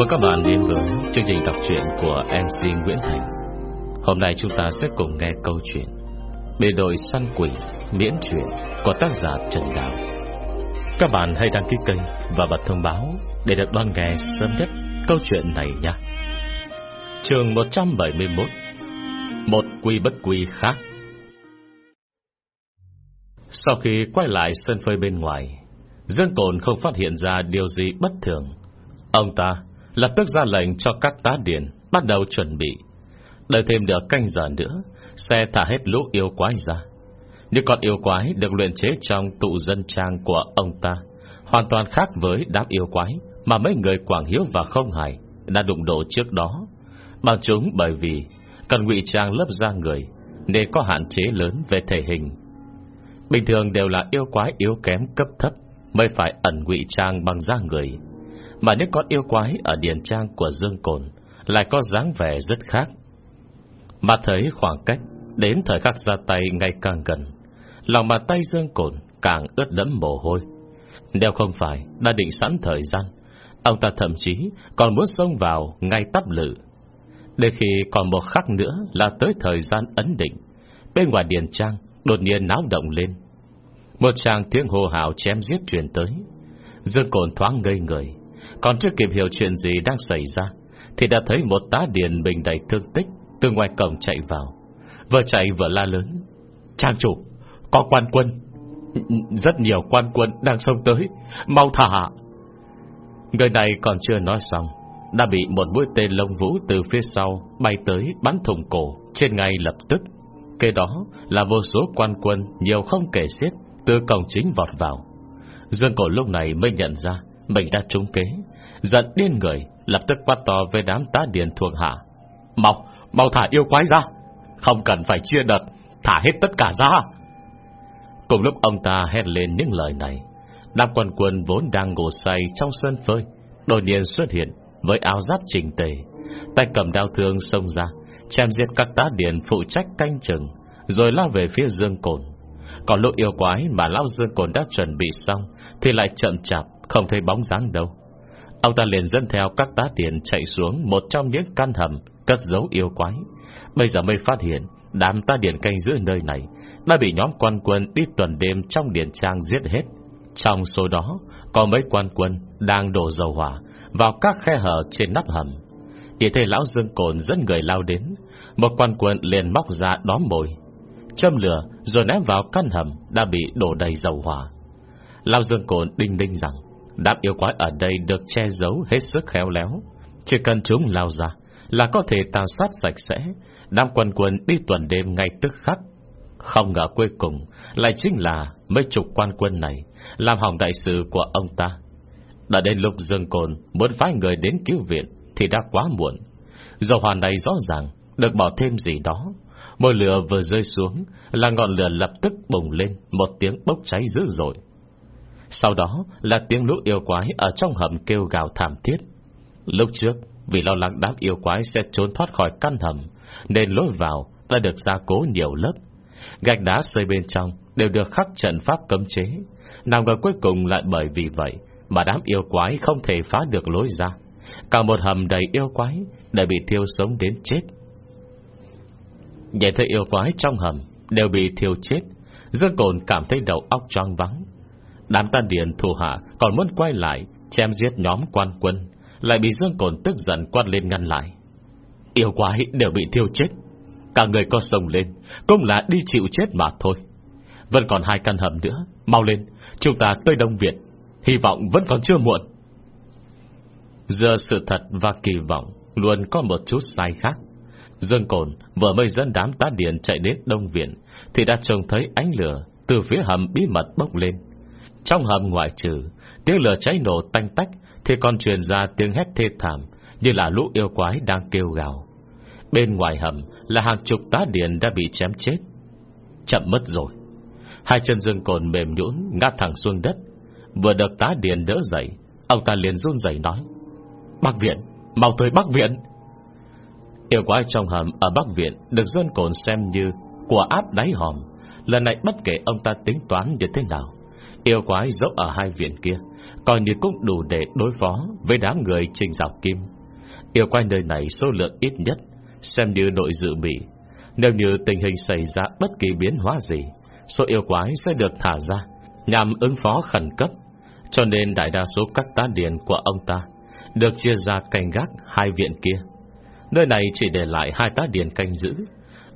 Chào mừng các bạn đến với chương trình đọc truyện của MC Nguyễn Thành. Hôm nay chúng ta sẽ cùng nghe câu chuyện Bề đội săn quỷ miễn truyện của tác giả Trần Đào. Các bạn hãy đăng ký kênh và bật thông báo Để được đón nghe sớm nhất câu chuyện này nhé. Trường 171 Một quy bất quy khác. Sau khi quay lại sân phơi bên ngoài, Dương Cồn không phát hiện ra điều gì bất thường. Ông ta lập tức ra lệnh cho các tá điền bắt đầu chuẩn bị. Đợi thêm được canh giờ nữa, xe thả hết lũ yêu quái ra. Những con yêu quái được luyện chế trong tụ dân trang của ông ta, hoàn toàn khác với đám yêu quái mà mấy người Quảng Hiếu và Không Hải đã đụng độ trước đó. Bằng chúng bởi vì cần ngụy trang lớp da người, nên có hạn chế lớn về thể hình. Bình thường đều là yêu quái yếu kém cấp thấp mới phải ẩn ngụy trang bằng da người. Mà những con yêu quái ở điền trang của Dương Cồn, Lại có dáng vẻ rất khác. Mà thấy khoảng cách, Đến thời khắc ra tay ngày càng gần, Lòng bàn tay Dương Cồn Càng ướt đẫm mồ hôi. Nếu không phải đã định sẵn thời gian, Ông ta thậm chí còn muốn xông vào Ngay tắp lự. Để khi còn một khắc nữa Là tới thời gian ấn định, Bên ngoài điền trang đột nhiên náo động lên. Một tràng tiếng hô hào chém giết truyền tới. Dương Cồn thoáng ngây người còn chưa kịp hiểu chuyện gì đang xảy ra Thì đã thấy một tá điền bình đầy thương tích Từ ngoài cổng chạy vào. Vừa chạy vừa la lớn Trang chủ, có quan quân. Rất nhiều quan quân đang xông tới Mau thả Người này còn chưa nói xong Đã bị một mũi tên lông vũ từ phía sau Bay tới bắn thùng cổ Trên ngay lập tức. Kế đó là vô số quan quân Nhiều không kể xiết Từ cổng chính vọt vào. Dương cổ lúc này mới nhận ra mình đã trúng kế. Giận điên người Lập tức quát to với đám tá điền thuộc hạ. Mau, mau thả yêu quái ra. Không cần phải chia đợt Thả hết tất cả ra. Cùng lúc ông ta hét lên những lời này Đám quân quân vốn đang ngủ say Trong sân phơi. Đột nhiên xuất hiện với áo giáp chỉnh tề Tay cầm đao thương xông ra Chém giết các tá điền phụ trách canh chừng Rồi lao về phía dương cồn Còn lũ yêu quái mà lão dương cồn đã chuẩn bị xong Thì lại chậm chạp không thấy bóng dáng đâu Ông ta liền dẫn theo các tá tiền chạy xuống một trong những căn hầm cất giấu yêu quái. Bây giờ mới phát hiện đám tá điển canh giữ nơi này đã bị nhóm quan quân đi tuần đêm trong điển trang giết hết. Trong số đó có mấy quan quân đang đổ dầu hỏa vào các khe hở trên nắp hầm. địa thấy lão Dương Cồn dẫn người lao đến, một quan quân liền móc ra đóm mồi, châm lửa rồi ném vào căn hầm đã bị đổ đầy dầu hỏa. Lão Dương Cồn đinh đinh rằng Đám yêu quái ở đây được che giấu hết sức khéo léo. Chỉ cần chúng lao ra Là có thể tàn sát sạch sẽ. Đám quân quân đi tuần đêm ngay tức khắc. Không ngờ cuối cùng Lại chính là mấy chục quan quân này Làm hỏng đại sự của ông ta. Đã đến lúc Dương Cồn Muốn phái người đến cứu viện Thì đã quá muộn. Dầu hoàn này rõ ràng Được bỏ thêm gì đó. Môi lửa vừa rơi xuống Là ngọn lửa lập tức bùng lên, Một tiếng bốc cháy dữ dội sau đó là tiếng lũ yêu quái Ở trong hầm kêu gào thảm thiết. Lúc trước, vì lo lắng đám yêu quái Sẽ trốn thoát khỏi căn hầm, Nên lối vào đã được gia cố nhiều lớp. Gạch đá xây bên trong Đều được khắc trận pháp cấm chế. Nào ngờ cuối cùng lại bởi vì vậy Mà đám yêu quái không thể phá được lối ra. Cả một hầm đầy yêu quái Đã bị thiêu sống đến chết. Nhìn thấy yêu quái trong hầm Đều bị thiêu chết Dương Cồn cảm thấy đầu óc choáng vắng Đám ta điện thù hạ còn muốn quay lại, Chém giết nhóm quan quân, Lại bị Dương Cồn tức giận quát lên ngăn lại. Yêu quái đều bị thiêu chết, Cả người có sông lên, Cũng là đi chịu chết mà thôi. Vẫn còn hai căn hầm nữa, Mau lên, Chúng ta tới Đông Việt, Hy vọng vẫn còn chưa muộn. Giờ sự thật và kỳ vọng Luôn có một chút sai khác. Dương Cồn vừa mới dẫn đám tá điện chạy đến Đông Viện, Thì đã trông thấy ánh lửa Từ phía hầm bí mật bốc lên trong hầm ngoại trừ Tiếng lửa cháy nổ tanh tách Thì còn truyền ra tiếng hét thê thảm Như là lũ yêu quái đang kêu gào. Bên ngoài hầm Là hàng chục tá điện đã bị chém chết. Chậm mất rồi. Hai chân dương cồn mềm nhũn Ngã thẳng xuống đất. Vừa được tá điện đỡ dậy Ông ta liền run rẩy nói Bắc viện, mau tới Bắc viện. Yêu quái trong hầm ở Bắc viện Được dân cồn xem như Của áp đáy hòm Lần này bất kể ông ta tính toán như thế nào Yêu quái dốc ở hai viện kia, Coi như cũng đủ để đối phó Với đám người trình dạo kim. Yêu quái nơi này số lượng ít nhất, Xem như đội dự bị. Nếu như tình hình xảy ra bất kỳ biến hóa gì, Số yêu quái sẽ được thả ra, Nhằm ứng phó khẩn cấp. Cho nên đại đa số các tá điền của ông ta Được chia ra canh gác hai viện kia. Nơi này chỉ để lại hai tá điền canh giữ.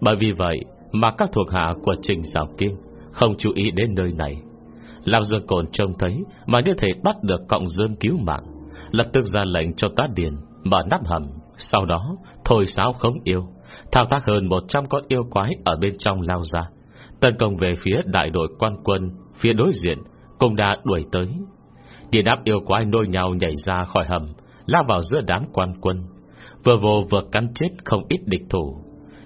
Bởi vì vậy Mà các thuộc hạ của Trình Giáo Kim Không chú ý đến nơi này. Làm dương cồn trông thấy Mà như thể bắt được cọng dương cứu mạng. Lập tức ra lệnh cho tá điền Mở nắp hầm. Sau đó, thôi sáo không yêu. Thao tác hơn 100 con yêu quái Ở bên trong lao ra. Tấn công về phía đại đội quan quân, Phía đối diện, Cũng đã đuổi tới. Điền áp yêu quái nôi nhau nhảy ra khỏi hầm, Lao vào giữa đám quan quân. Vừa vô vừa cắn chết không ít địch thủ.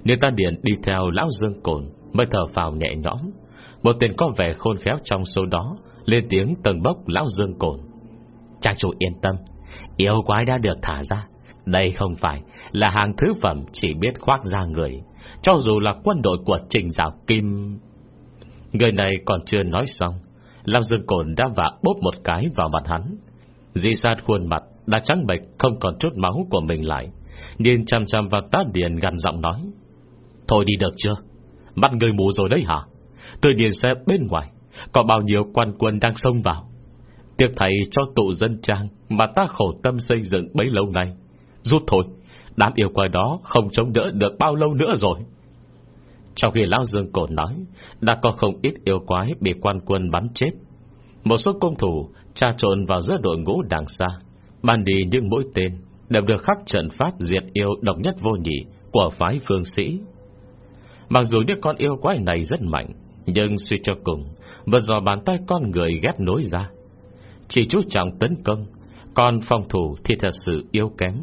Nếu ta Điền đi theo lão dương cồn, Mới thở phào nhẹ nhõm. Một tên có vẻ khôn khéo trong số đó, Lên tiếng tầng bốc lão dương cồn Trang chủ yên tâm, Yêu quái đã được thả ra. Đây không phải là hàng thứ phẩm Chỉ biết khoác ra người. Cho dù là quân đội của trình giáo kim. Người này còn chưa nói xong, Lão dương cồn đã vạ bốp một cái vào mặt hắn. Di sát khuôn mặt Đã trắng bệch, không còn chút máu của mình lại. Nhìn chăm chăm vào tá điền gần giọng nói, Thôi đi được chưa? Mắt người mù rồi đấy hả? Tôi nhìn xe bên ngoài. Có bao nhiêu quan quân đang xông vào? Tiếc thầy cho tụ dân trang Mà ta khổ tâm xây dựng bấy lâu nay. Rút thôi Đám yêu quái đó không chống đỡ được bao lâu nữa rồi. Trong khi Lão Dương Cổ nói Đã có không ít yêu quái Bị quan quân bắn chết. Một số công thủ tra trộn vào giữa đội ngũ đằng xa Ban đi những mũi tên đều được khắc trận pháp diệt yêu độc nhất vô nhị của phái phương sĩ. Mặc dù những con yêu quái này rất mạnh, nhưng suy cho cùng, vẫn do bàn tay con người ghép nối ra. Chỉ chú trọng tấn công, còn phòng thủ thì thật sự yếu kém.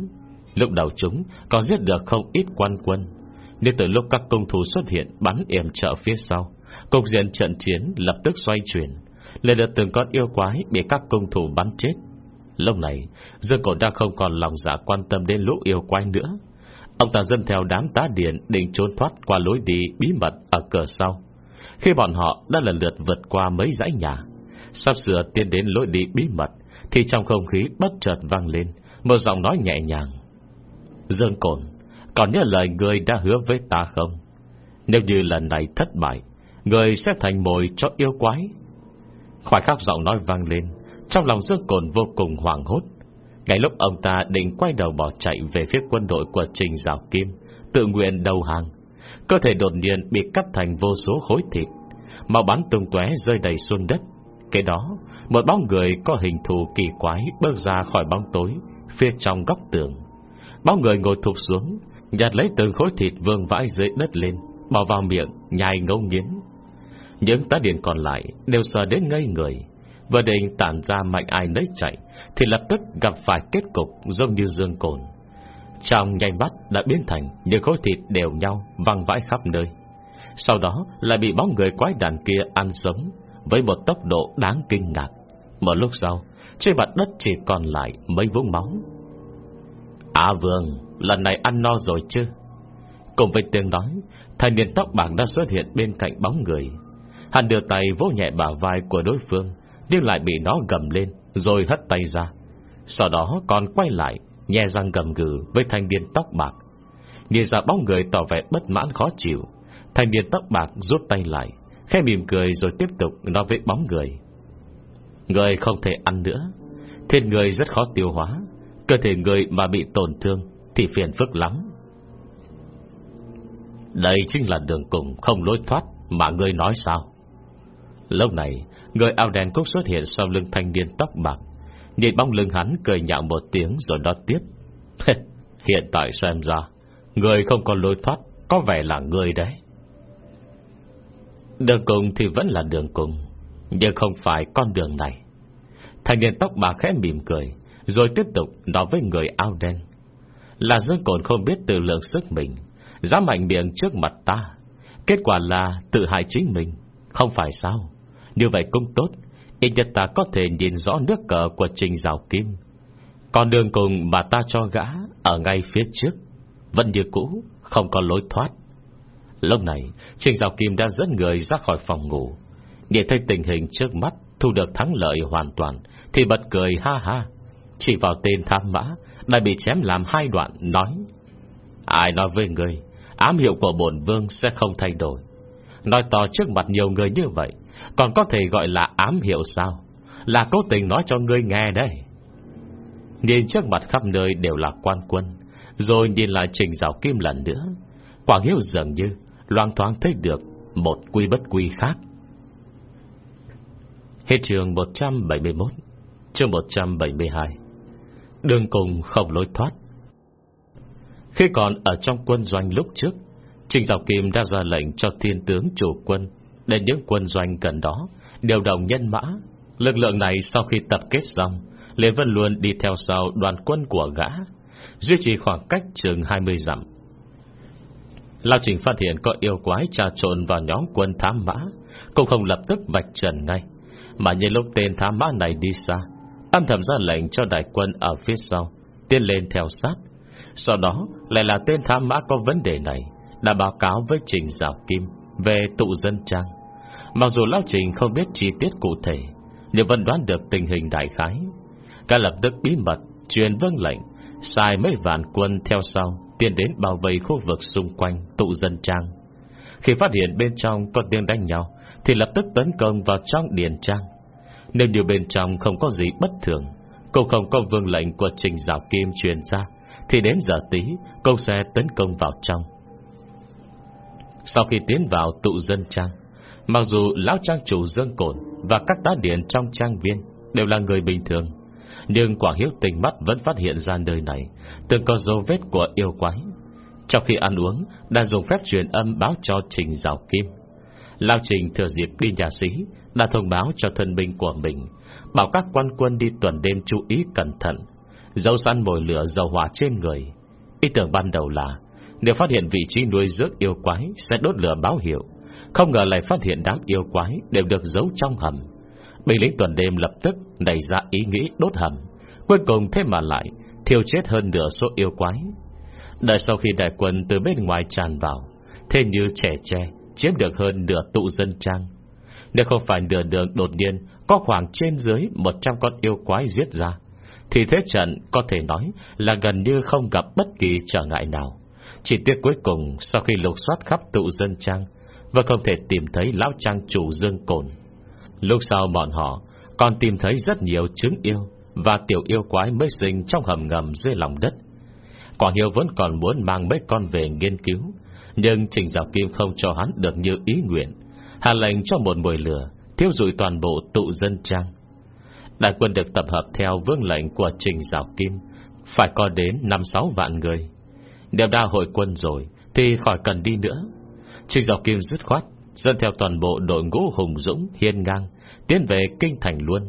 Lúc đầu chúng còn giết được không ít quan quân, nên từ lúc các công thủ xuất hiện bắn yểm trợ phía sau, cục diện trận chiến lập tức xoay chuyển, lên được từng con yêu quái bị các công thủ bắn chết. Lúc này Dương Cổ đã không còn lòng dạ quan tâm đến lũ yêu quái nữa Ông ta dân theo đám tá điện Định trốn thoát qua lối đi bí mật Ở cửa sau khi bọn họ đã lần lượt vượt qua mấy dãy nhà. Sắp sửa tiến đến lối đi bí mật, Thì trong không khí bất chợt vang lên Một giọng nói nhẹ nhàng. Dương Cổn, Còn nhớ lời người đã hứa với ta không? Nếu như lần này thất bại, Người sẽ thành mồi cho yêu quái. Khoảnh khắc giọng nói vang lên, trong lòng Dương Cồn vô cùng hoảng hốt. Ngay lúc ông ta định quay đầu bỏ chạy Về phía quân đội của Trình Giảo Kim, Tự nguyện đầu hàng Cơ thể đột nhiên bị cắt thành vô số khối thịt, Màu bắn tung tóe rơi đầy xuống đất. Kế đó, Một bóng người có hình thù kỳ quái Bước ra khỏi bóng tối, Phía trong góc tường. Bóng người ngồi thụp xuống, Nhặt lấy từng khối thịt vương vãi dưới đất lên, Bỏ vào miệng, nhai ngấu nghiến. Những tá điện còn lại Đều sợ đến ngây người. Vừa định tản ra mạnh ai nấy chạy, Thì lập tức gặp phải kết cục Giống như dương cồn. Trong nhanh mắt đã biến thành Những khối thịt đều nhau, văng vãi khắp nơi. Sau đó lại bị bóng người quái đàn kia ăn sống Với một tốc độ đáng kinh ngạc. Một lúc sau, Trên mặt đất chỉ còn lại mấy vũng máu. À vương, Lần này ăn no rồi chứ? Cùng với tiếng nói, Thanh niên tóc bạc đã xuất hiện bên cạnh bóng người. Hắn đưa tay vỗ nhẹ bả vai của đối phương, nhưng lại bị nó gầm lên, Rồi hất tay ra. Sau đó còn quay lại Nhe răng gầm gừ với thanh niên tóc bạc. Nhìn ra bóng người tỏ vẻ bất mãn khó chịu. Thanh niên tóc bạc rút tay lại, Khẽ mỉm cười rồi tiếp tục nói với bóng người. Người không thể ăn nữa. Thiên người rất khó tiêu hóa. Cơ thể người mà bị tổn thương Thì phiền phức lắm. Đây chính là đường cùng không lối thoát Mà người nói sao? Lúc này, Người áo đen cũng xuất hiện sau lưng thanh niên tóc bạc. Nhìn bóng lưng hắn cười nhạo một tiếng rồi đó tiếp. Hiện tại xem ra, Người không còn lối thoát, Có vẻ là người đấy. Đường cùng thì vẫn là đường cùng, Nhưng không phải con đường này. Thanh niên tóc bạc khẽ mỉm cười, Rồi tiếp tục nói với người áo đen. Là Dương Cồn không biết tự lượng sức mình, Dám mạnh miệng trước mặt ta. Kết quả là tự hại chính mình, Không phải sao? Như vậy cũng tốt Ít nhất ta có thể nhìn rõ nước cờ của trình rào kim Còn đường cùng mà ta cho gã Ở ngay phía trước Vẫn như cũ, Không có lối thoát. Lúc này, Trình rào kim đã dẫn người ra khỏi phòng ngủ. Để thấy tình hình trước mắt, Thu được thắng lợi hoàn toàn, Thì bật cười ha ha. Chỉ vào tên tham mã, Đã bị chém làm hai đoạn, nói, Ai nói với người Ám hiệu của bổn vương sẽ không thay đổi. Nói to trước mặt nhiều người như vậy còn có thể gọi là ám hiệu sao? Là cố tình nói cho ngươi nghe đây Nhìn trước mặt khắp nơi đều là quan quân, Rồi nhìn lại trình rào kim lần nữa. Quảng Hiếu dường như loan thoáng thấy được Một quy bất quy khác. Hết trường 171 Chương 172 Đường cùng không lối thoát. Khi còn ở trong quân doanh lúc trước, Trình Dạo Kim đã ra lệnh cho thiên tướng chủ quân Đến những quân doanh gần đó Điều động nhân mã. Lực lượng này sau khi tập kết xong, Lê Vân luôn đi theo sau đoàn quân của gã, Duy trì khoảng cách chừng 20 dặm. Lao Trình phát hiện có yêu quái trà trộn vào nhóm quân thám mã, Cũng không lập tức vạch trần ngay, Mà như lúc tên thám mã này đi xa, Âm thầm ra lệnh cho đại quân ở phía sau Tiến lên theo sát. Sau đó, lại là tên thám mã có vấn đề này, Đã báo cáo với Trình Giảo Kim. Về tụ dân trang. Mặc dù Lao Trình không biết chi tiết cụ thể, Nhưng vẫn đoán được tình hình đại khái. Cả lập tức bí mật, Truyền vâng lệnh sai mấy vạn quân theo sau Tiến đến bảo vệ khu vực xung quanh tụ dân trang. Khi phát hiện bên trong có tiếng đánh nhau, Thì lập tức tấn công vào trong điền trang. Nếu như bên trong không có gì bất thường Cũng không có vương lệnh của trình giáo kim truyền ra, Thì đến giờ tí Công sẽ tấn công vào trong. Sau khi tiến vào tụ dân trang, Mặc dù lão trang chủ Dương Cổn Và các tá điện trong trang viên Đều là người bình thường, nhưng quả Hiếu tình mắt vẫn phát hiện ra nơi này Từng có dấu vết của yêu quái. Trong khi ăn uống, Đã dùng phép truyền âm báo cho Trình Giảo Kim. Lao Trình thừa dịp đi nhà sĩ, Đã thông báo cho thân binh của mình, Bảo các quan quân đi tuần đêm chú ý cẩn thận, Dấu săn mồi lửa dầu hỏa trên người. Ý tưởng ban đầu là nếu phát hiện vị trí nuôi rước yêu quái, Sẽ đốt lửa báo hiệu. Không ngờ lại phát hiện đám yêu quái Đều được giấu trong hầm. Binh lính tuần đêm lập tức đẩy ra ý nghĩ đốt hầm. Cuối cùng thế mà lại Thiêu chết hơn nửa số yêu quái. Đợi sau khi đại quân từ bên ngoài tràn vào, Thế như trẻ tre, Chiếm được hơn nửa tụ dân trang. Nếu không phải nửa đường đột nhiên Có khoảng trên dưới 100 con yêu quái giết ra, Thì thế trận có thể nói Là gần như không gặp bất kỳ trở ngại nào. Chỉ tiếc cuối cùng Sau khi lục soát khắp tụ dân trang Và không thể tìm thấy lão trang chủ dương cồn Lúc sau bọn họ còn tìm thấy rất nhiều trứng yêu và tiểu yêu quái mới sinh trong hầm ngầm dưới lòng đất. Quảng Hiếu vẫn còn muốn mang mấy con về nghiên cứu, nhưng Trình Giáo Kim không cho hắn được như ý nguyện, hạ lệnh cho một mùi lửa, thiêu rụi toàn bộ tụ dân trang. Đại quân được tập hợp theo vương lệnh của Trình Giáo Kim, phải có đến 5-6 vạn người. Nếu đã hội quân rồi, thì khỏi cần đi nữa. Trình Giáo Kim dứt khoát, dẫn theo toàn bộ đội ngũ hùng dũng, hiên ngang, tiến về Kinh Thành luôn.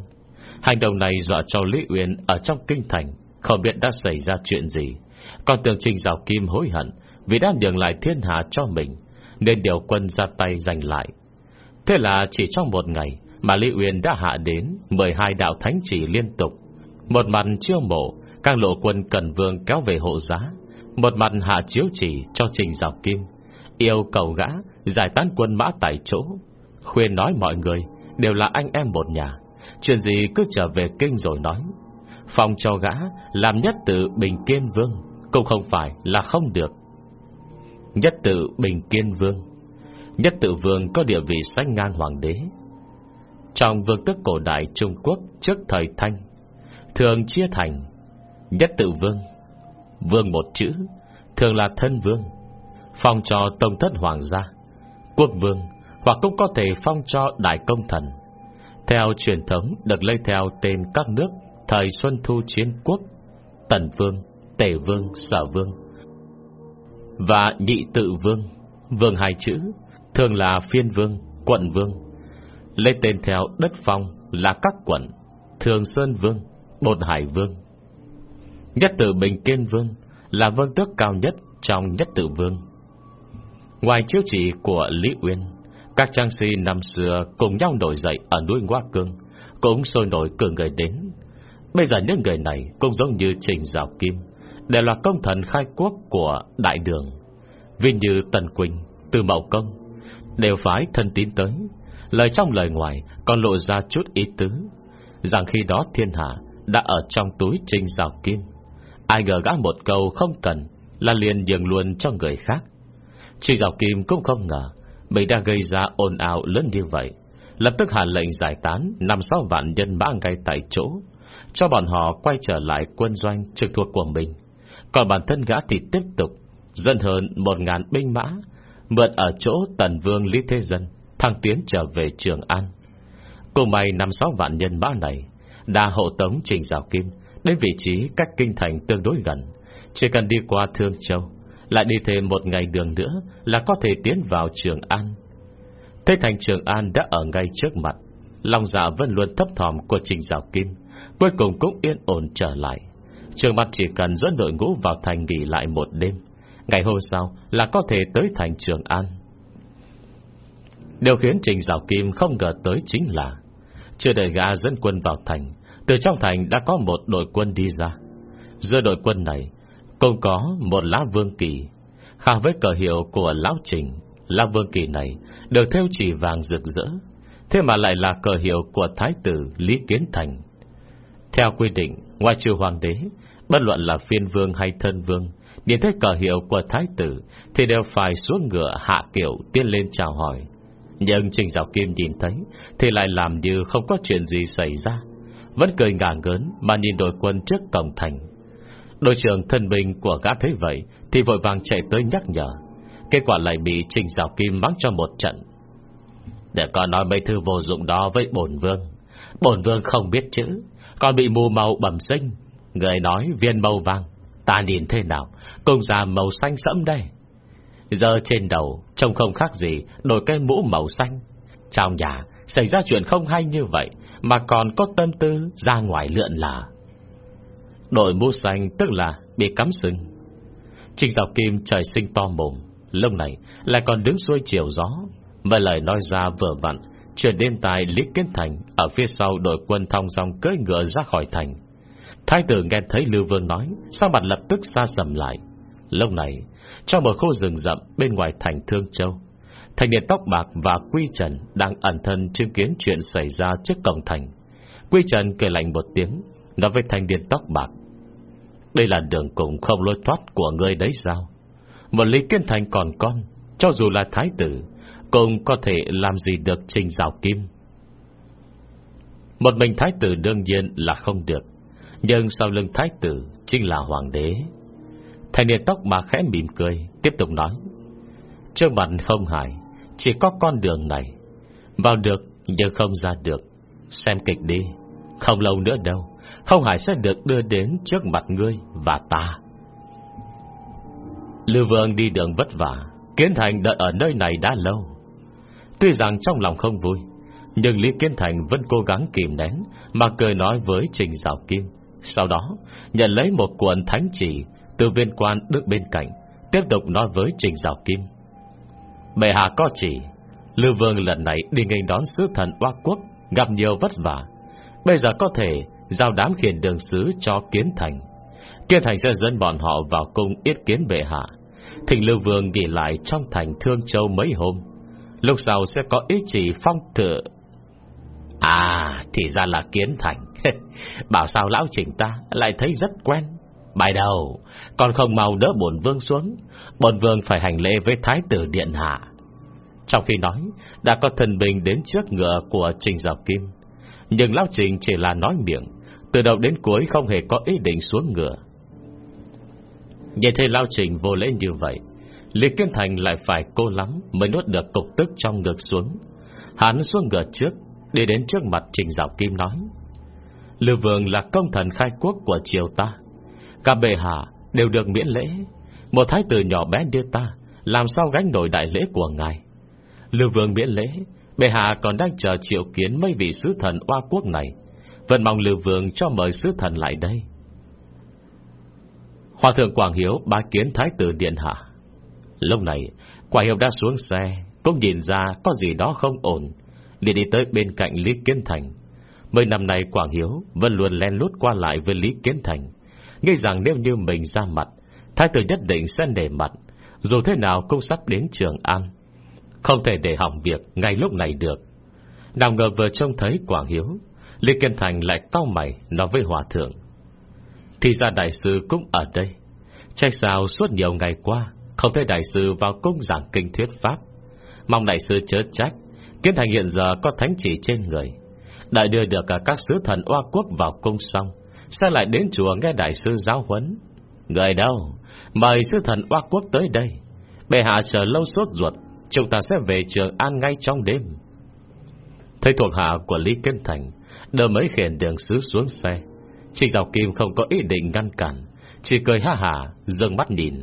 Hành động này dọa cho Lý Uyên ở trong Kinh Thành, không biết đã xảy ra chuyện gì. Còn tưởng trình rào kim hối hận vì đã nhường lại thiên hạ cho mình, nên điều quân ra tay giành lại. Thế là chỉ trong một ngày mà Lý Uyên đã hạ đến 12 đạo thánh chỉ liên tục. Một mặt chiêu mộ, các lộ quân cần vương kéo về hộ giá. Một mặt hạ chiếu chỉ cho trình rào kim, yêu cầu gã giải tán quân mã tại chỗ, khuyên nói mọi người đều là anh em một nhà, chuyện gì cứ trở về kinh rồi nói. Phòng cho gã làm nhất tự Bình Kiên Vương cũng không phải là không được. Nhất tự Bình Kiên Vương Nhất tự vương có địa vị sánh ngang hoàng đế. Trong vương tức cổ đại Trung Quốc trước thời Thanh, thường chia thành nhất tự vương, vương một chữ, thường là thân vương, phong cho tông thất hoàng gia, quốc vương, hoặc cũng có thể phong cho đại công thần. Theo truyền thống được lấy theo tên các nước thời Xuân Thu Chiến Quốc, Tần Vương, Tề Vương, Sở Vương, và Nhị Tự Vương, Vương hai chữ, thường là Phiên Vương, Quận Vương. Lấy tên theo đất phong là các quận, Thường Sơn Vương, Bột Hải Vương. Nhất tự Bình Kiên Vương là vương tước cao nhất trong nhất tự vương. Ngoài chiếu chỉ của Lý Uyên, các trang sĩ năm xưa cùng nhau nổi dậy ở núi Ngoa Cương, cũng sôi nổi cử người đến. Bây giờ những người này cũng giống như Trình Giảo Kim, đều là công thần khai quốc của Đại Đường. Vì như Tần Quỳnh, Từ Mậu Công, đều phải thân tín tới. Lời trong lời ngoài Còn lộ ra chút ý tứ Rằng khi đó thiên hạ Đã ở trong túi Trình rào kim Ai ngờ gã một câu không cần Là liền dừng luôn cho người khác. Chị rào kim cũng không ngờ Mình đã gây ra ồn ào lớn như vậy. Lập tức hạ lệnh giải tán năm sáu vạn nhân mã ngay tại chỗ, Cho bọn họ quay trở lại quân doanh trực thuộc của mình. Còn bản thân gã thì tiếp tục Dân hơn một ngàn binh mã, Mượn ở chỗ tần vương Lý Thế Dân, Thăng tiến trở về Trường An. Cùng may năm sáu vạn nhân mã này Đã hộ tống Trình Giáo Kim Đến vị trí cách kinh thành tương đối gần. Chỉ cần đi qua Thương Châu, Lại đi thêm một ngày đường nữa Là có thể tiến vào Trường An. Thế thành Trường An đã ở ngay trước mặt. Lòng dạ vẫn luôn thấp thỏm của Trình Giáo Kim, Cuối cùng cũng yên ổn trở lại. Trường mặt chỉ cần dẫn đội ngũ vào thành nghỉ lại một đêm, Ngày hôm sau là có thể tới thành Trường An. Điều khiến Trình Giáo Kim không ngờ tới chính là, Chưa đợi gã dẫn quân vào thành từ trong thành đã có một đội quân đi ra. Giữa đội quân này, Cũng có một lá vương kỳ. Khác với cờ hiệu của Lão Trình, Lá vương kỳ này Được theo chỉ vàng rực rỡ, Thế mà lại là cờ hiệu của Thái tử Lý Kiến Thành. Theo quy định Ngoài trừ hoàng đế, Bất luận là phiên vương hay thân vương, Nhìn thấy cờ hiệu của thái tử Thì đều phải xuống ngựa hạ kiểu Tiến lên chào hỏi. Nhưng Trình Giáo Kim nhìn thấy Thì lại làm như không có chuyện gì xảy ra. Vẫn cười ngả ngớn Mà nhìn đội quân trước cổng thành. Đội trưởng thân binh của gã thấy vậy Thì vội vàng chạy tới nhắc nhở. Kết quả lại bị Trình Giáo Kim mắng cho một trận. Để con nói mấy thư vô dụng đó với bổn vương. Bổn vương không biết chữ Còn bị mù màu bẩm sinh. Người nói viên màu vàng, Ta nhìn thế nào, Cùng già màu xanh sẫm đây. Giờ trên đầu, Trông không khác gì Đổi cái mũ màu xanh. Trong nhà, xảy ra chuyện không hay như vậy mà còn có tâm tư ra ngoài lượn là Đội mũ xanh tức là bị cắm sừng. Trình dọc kim trời sinh to mồm Lúc này lại còn đứng xuôi chiều gió Và lời nói ra vừa vặn Chuyển đến tài Lý Kiến Thành Ở phía sau đội quân thong dòng cưỡi ngựa ra khỏi thành. Thái tử nghe thấy Lưu Vương nói Sao mặt lập tức xa sầm lại. Lúc này, Trong một khu rừng rậm bên ngoài thành Thương Châu Thành niên tóc bạc và Quy Trần Đang ẩn thân chứng kiến chuyện xảy ra trước cổng thành. Quy Trần cười lạnh một tiếng, Nói với thanh niên tóc bạc, Đây là đường cùng không lối thoát của người đấy sao? Một Lý Kiên Thành còn con, Cho dù là thái tử, Cũng có thể làm gì được trình rào kim? Một mình thái tử đương nhiên là không được, nhưng sau lưng thái tử Chính là hoàng đế. Thanh niên tóc mà khẽ mỉm cười, Tiếp tục nói, Trước mặt không hải chỉ có con đường này. Vào được, nhưng không ra được. Xem kịch đi. Không lâu nữa đâu. Không hải sẽ được đưa đến trước mặt ngươi và ta. Lưu Vương đi đường vất vả, Kiến Thành đợi ở nơi này đã lâu. Tuy rằng trong lòng không vui, Nhưng Lý Kiến Thành vẫn cố gắng kìm nén Mà cười nói với Trình Giảo Kim. Sau đó, nhận lấy một cuộn thánh chỉ Từ viên quan đứng bên cạnh, Tiếp tục nói với Trình Giảo Kim. Bệ hạ có chỉ, Lưu Vương lần này đi nghênh đón sứ thần oa Quốc, Gặp nhiều vất vả. Bây giờ có thể giao đám khiển đường sứ cho Kiến Thành. Kiến Thành sẽ dẫn bọn họ vào cung yết kiến bệ hạ. Thỉnh Lưu Vương nghỉ lại trong thành Thương Châu mấy hôm. Lúc sau sẽ có ý chỉ phong thự. À thì ra là Kiến Thành. Bảo sao lão chỉnh ta Lại thấy rất quen. Bài đầu Còn không mau đỡ bổn vương xuống, Bổn vương phải hành lễ với thái tử điện hạ. Trong khi nói, Đã có thần bình đến trước ngựa của Trình Giảo Kim. Nhưng lão trình chỉ là nói miệng, Từ đầu đến cuối không hề có ý định xuống ngựa. Nhìn thấy lão trình vô lễ như vậy, Lý Kiến Thành lại phải cố lắm Mới nuốt được cục tức trong ngực xuống. Hắn xuống ngựa trước, Đi đến trước mặt Trình Giảo Kim nói, Lưu Vương là công thần khai quốc của triều ta. Cả bề hạ đều được miễn lễ. Một thái tử nhỏ bé như ta, Làm sao gánh nổi đại lễ của ngài? Lưu Vương miễn lễ Bề hạ còn đang chờ triệu kiến Mấy vị sứ thần oa quốc này. Vẫn mong Lưu Vương cho mời sứ thần lại đây. Hòa thượng Quảng Hiếu bá kiến thái tử điện hạ. Lúc này, Quảng Hiếu đã xuống xe, Cũng nhìn ra có gì đó không ổn. Liền đi tới bên cạnh Lý Kiến Thành. Mấy năm nay Quảng Hiếu Vẫn luôn len lút qua lại với Lý Kiến Thành. Nghĩ rằng nếu như mình ra mặt, Thái tử nhất định sẽ nề mặt. Dù thế nào cũng sắp đến Trường An. Không thể để hỏng việc ngay lúc này được. Nào ngờ vừa trông thấy Quảng Hiếu, Lý Kiên Thành lại cau mày Nói với Hòa Thượng. Thì ra đại sư cũng ở đây. Trách sao suốt nhiều ngày qua, Không thấy đại sư vào cung giảng kinh thuyết pháp. Mong đại sư chớ trách, Kiến Thành hiện giờ có thánh chỉ trên người. Đại đưa được cả các sứ thần oa quốc vào cung xong Sao lại đến chùa nghe đại sư giáo huấn. Người đâu? Mời sư thần oa quốc tới đây. Bệ hạ chờ lâu suốt ruột. Chúng ta sẽ về trường an ngay trong đêm. Thấy thuộc hạ của Lý Kiến Thành Đỡ mấy khiển đường sứ xuống xe. Trịnh Giảo Kim không có ý định ngăn cản, Chỉ cười ha hà dâng mắt nhìn.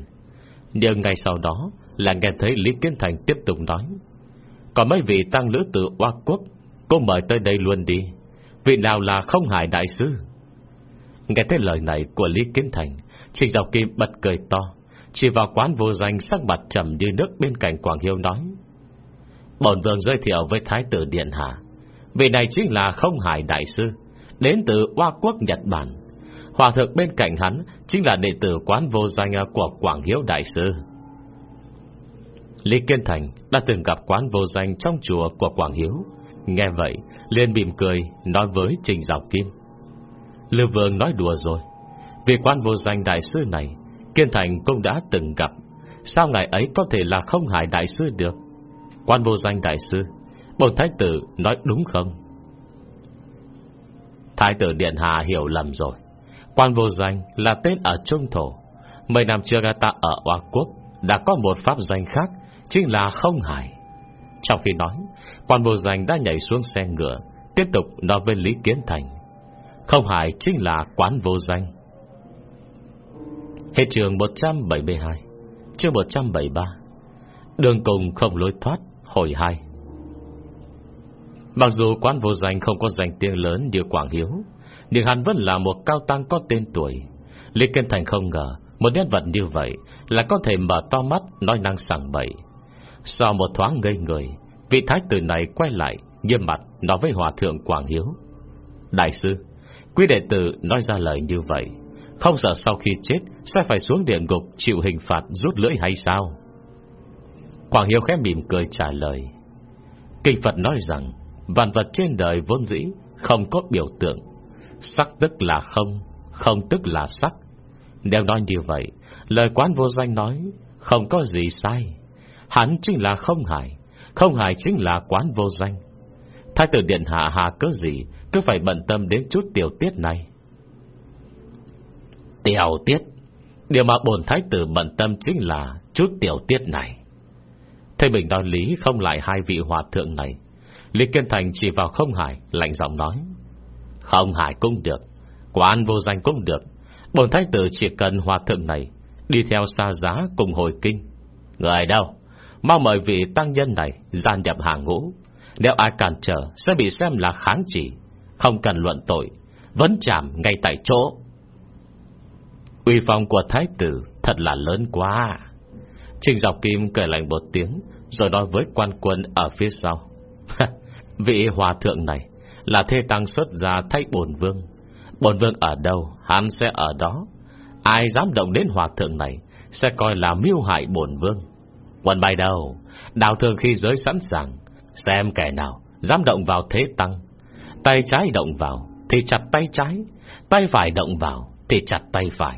Nhưng ngay sau đó Là nghe thấy Lý Kiến Thành tiếp tục nói. Còn mấy vị tăng lữ tự Hoa Quốc, Cô mời tới đây luôn đi. Vị nào là không hại đại sư? Nghe thấy lời này của Lý Kiến Thành, Trịnh Giảo Kim bật cười to. Chỉ vào quán vô danh sắc mặt trầm như nước Bên cạnh Quảng Hiếu nói, Bổn vương giới thiệu với Thái tử Điện Hạ. Vị này chính là không hải đại sư, Đến từ Hoa Quốc, Nhật Bản. Hòa thượng bên cạnh hắn Chính là đệ tử quán vô danh của Quảng Hiếu Đại Sư. Lý Kiên Thành đã từng gặp quán vô danh trong chùa của Quảng Hiếu. Nghe vậy, liền mỉm cười Nói với Trình Giáo Kim Lưu Vương nói đùa rồi. Vì quan vô danh đại sư này, Kiên Thành cũng đã từng gặp. Sao ngài ấy có thể là không hại đại sư được? Quan vô danh đại sư Bồn thái tử nói đúng không? Thái tử Điện Hạ hiểu lầm rồi. Quan vô danh là tên ở Trung Thổ. Mấy năm trước ta ở Hoa Quốc, Đã có một pháp danh khác, Chính là không hải Trong khi nói, Quan vô danh đã nhảy xuống xe ngựa, Tiếp tục nói với Lý Kiến Thành. Không hải chính là quán vô danh. Hết trường 172 Chương 173 Đường cùng không lối thoát, Hồi 2 Mặc dù quán vô danh không có danh tiếng lớn như Quảng Hiếu, Nhưng hắn vẫn là một cao tăng có tên tuổi. Lý Kiên Thành không ngờ, Một nhân vật như vậy Là có thể mở to mắt nói năng sảng bậy. Sau một thoáng ngây người, Vị thái tử này quay lại, Nghiêm mặt nói với hòa thượng Quảng Hiếu. Đại sư Quý đệ tử nói ra lời như vậy Không sợ sau khi chết Sẽ phải xuống địa ngục chịu hình phạt rút lưỡi hay sao? Quảng Hiếu khẽ mỉm cười trả lời Kinh Phật nói rằng Vạn vật trên đời vốn dĩ Không có biểu tượng Sắc tức là không Không tức là sắc. Nếu nói như vậy Lời quán vô danh nói Không có gì sai. Hắn chính là không hải, Không hải chính là quán vô danh. Thái tử điện hạ hà cớ gì cứ phải bận tâm đến chút tiểu tiết này. Tiểu tiết? Điều mà bổn thái tử bận tâm chính là Chút tiểu tiết này. Thế mình nói lý không lại hai vị hòa thượng này. Lý Kiên Thành chỉ vào không hải Lạnh giọng nói. Không hải cũng được, Quán vô danh cũng được. Bồn thái tử chỉ cần hòa thượng này Đi theo xa giá cùng hồi kinh. Người đâu? Mau mời vị tăng nhân này Gia nhập hàng ngũ. Nếu ai cản trở sẽ bị xem là kháng chỉ. Không cần luận tội, vẫn chạm ngay tại chỗ. Uy phong của thái tử Thật là lớn quá. Trình dọc kim cười lạnh một tiếng, Rồi nói với quan quân ở phía sau. Vị hòa thượng này Là thê tăng xuất gia thay bổn vương. Bổn vương ở đâu, Hắn sẽ ở đó. Ai dám động đến hòa thượng này Sẽ coi là miêu hại bổn vương. Quân bay đâu Đào thường khi giới sẵn sàng, Xem kẻ nào dám động vào thế tăng Tay trái động vào Thì chặt tay trái Tay phải động vào Thì chặt tay phải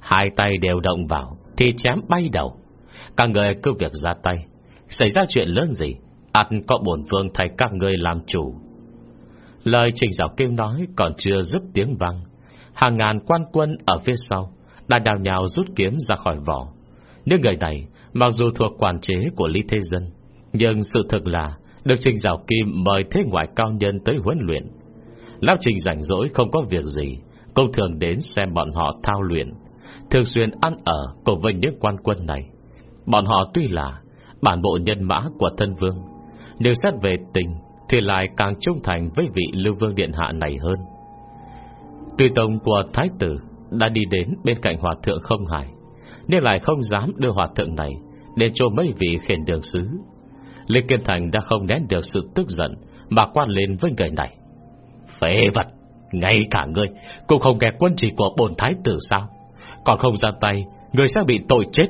Hai tay đều động vào Thì chém bay đầu Các người cứ việc ra tay Xảy ra chuyện lớn gì ắt có bổn vương thay các ngươi làm chủ. Lời Trình Giáo kêu nói còn chưa dứt tiếng vang. Hàng ngàn quan quân ở phía sau đã đào nhào rút kiếm ra khỏi vỏ. Những người này, mặc dù thuộc quản chế của Lý Thế Dân, nhưng sự thực là được Trình Giảo Kim mời thế ngoại cao nhân tới huấn luyện. Lão Trình rảnh rỗi không có việc gì, cũng thường đến xem bọn họ thao luyện, thường xuyên ăn ở cùng với những quan quân này. Bọn họ tuy là bản bộ nhân mã của thân vương, nhưng xét về tình Thì lại càng trung thành với vị Lưu Vương Điện Hạ này hơn Tùy tông của Thái tử Đã đi đến bên cạnh Hòa Thượng không hải Nhưng lại không dám đưa Hòa Thượng này Đến cho mấy vị khiển đường sứ Lê Kiên Thành đã không nén được sự tức giận Mà quan lên với người này. Phế vật, Ngay cả ngươi Cũng không nghe quân chỉ của bồn thái tử sao? Còn không ra tay, Ngươi sẽ bị tội chết.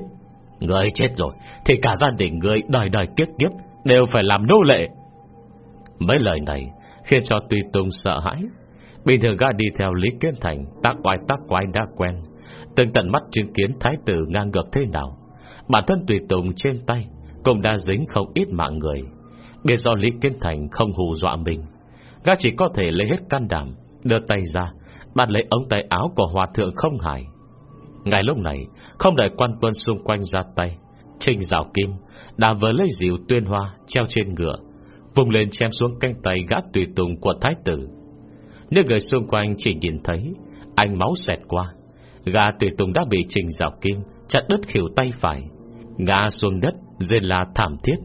Ngươi chết rồi, Thì cả gia đình ngươi đời đời kiếp kiếp Đều phải làm nô lệ. Mấy lời này Khiến cho Tùy Tùng sợ hãi. Bình thường gã đi theo Lý Kiến Thành, Tác oai tác quái đã quen. Từng tận mắt chứng kiến thái tử ngang ngược thế nào. Bản thân Tùy Tùng trên tay cũng đã dính không ít mạng người. Biết do Lý Kiến Thành không hù dọa mình, Gã chỉ có thể lấy hết can đảm, Đưa tay ra, Bắt lấy ống tay áo của hòa thượng không hải. Ngay lúc này, Không đợi quan quân xung quanh ra tay Trình rào kim Đã vừa lấy dìu tuyên hoa Treo trên ngựa, Vùng lên chém xuống canh tay gã tùy tùng của thái tử. Những người xung quanh chỉ nhìn thấy Anh máu xẹt qua, Gã tùy tùng đã bị trình rào kim Chặt đứt khỉu tay phải, Ngã xuống đất rên la thảm thiết.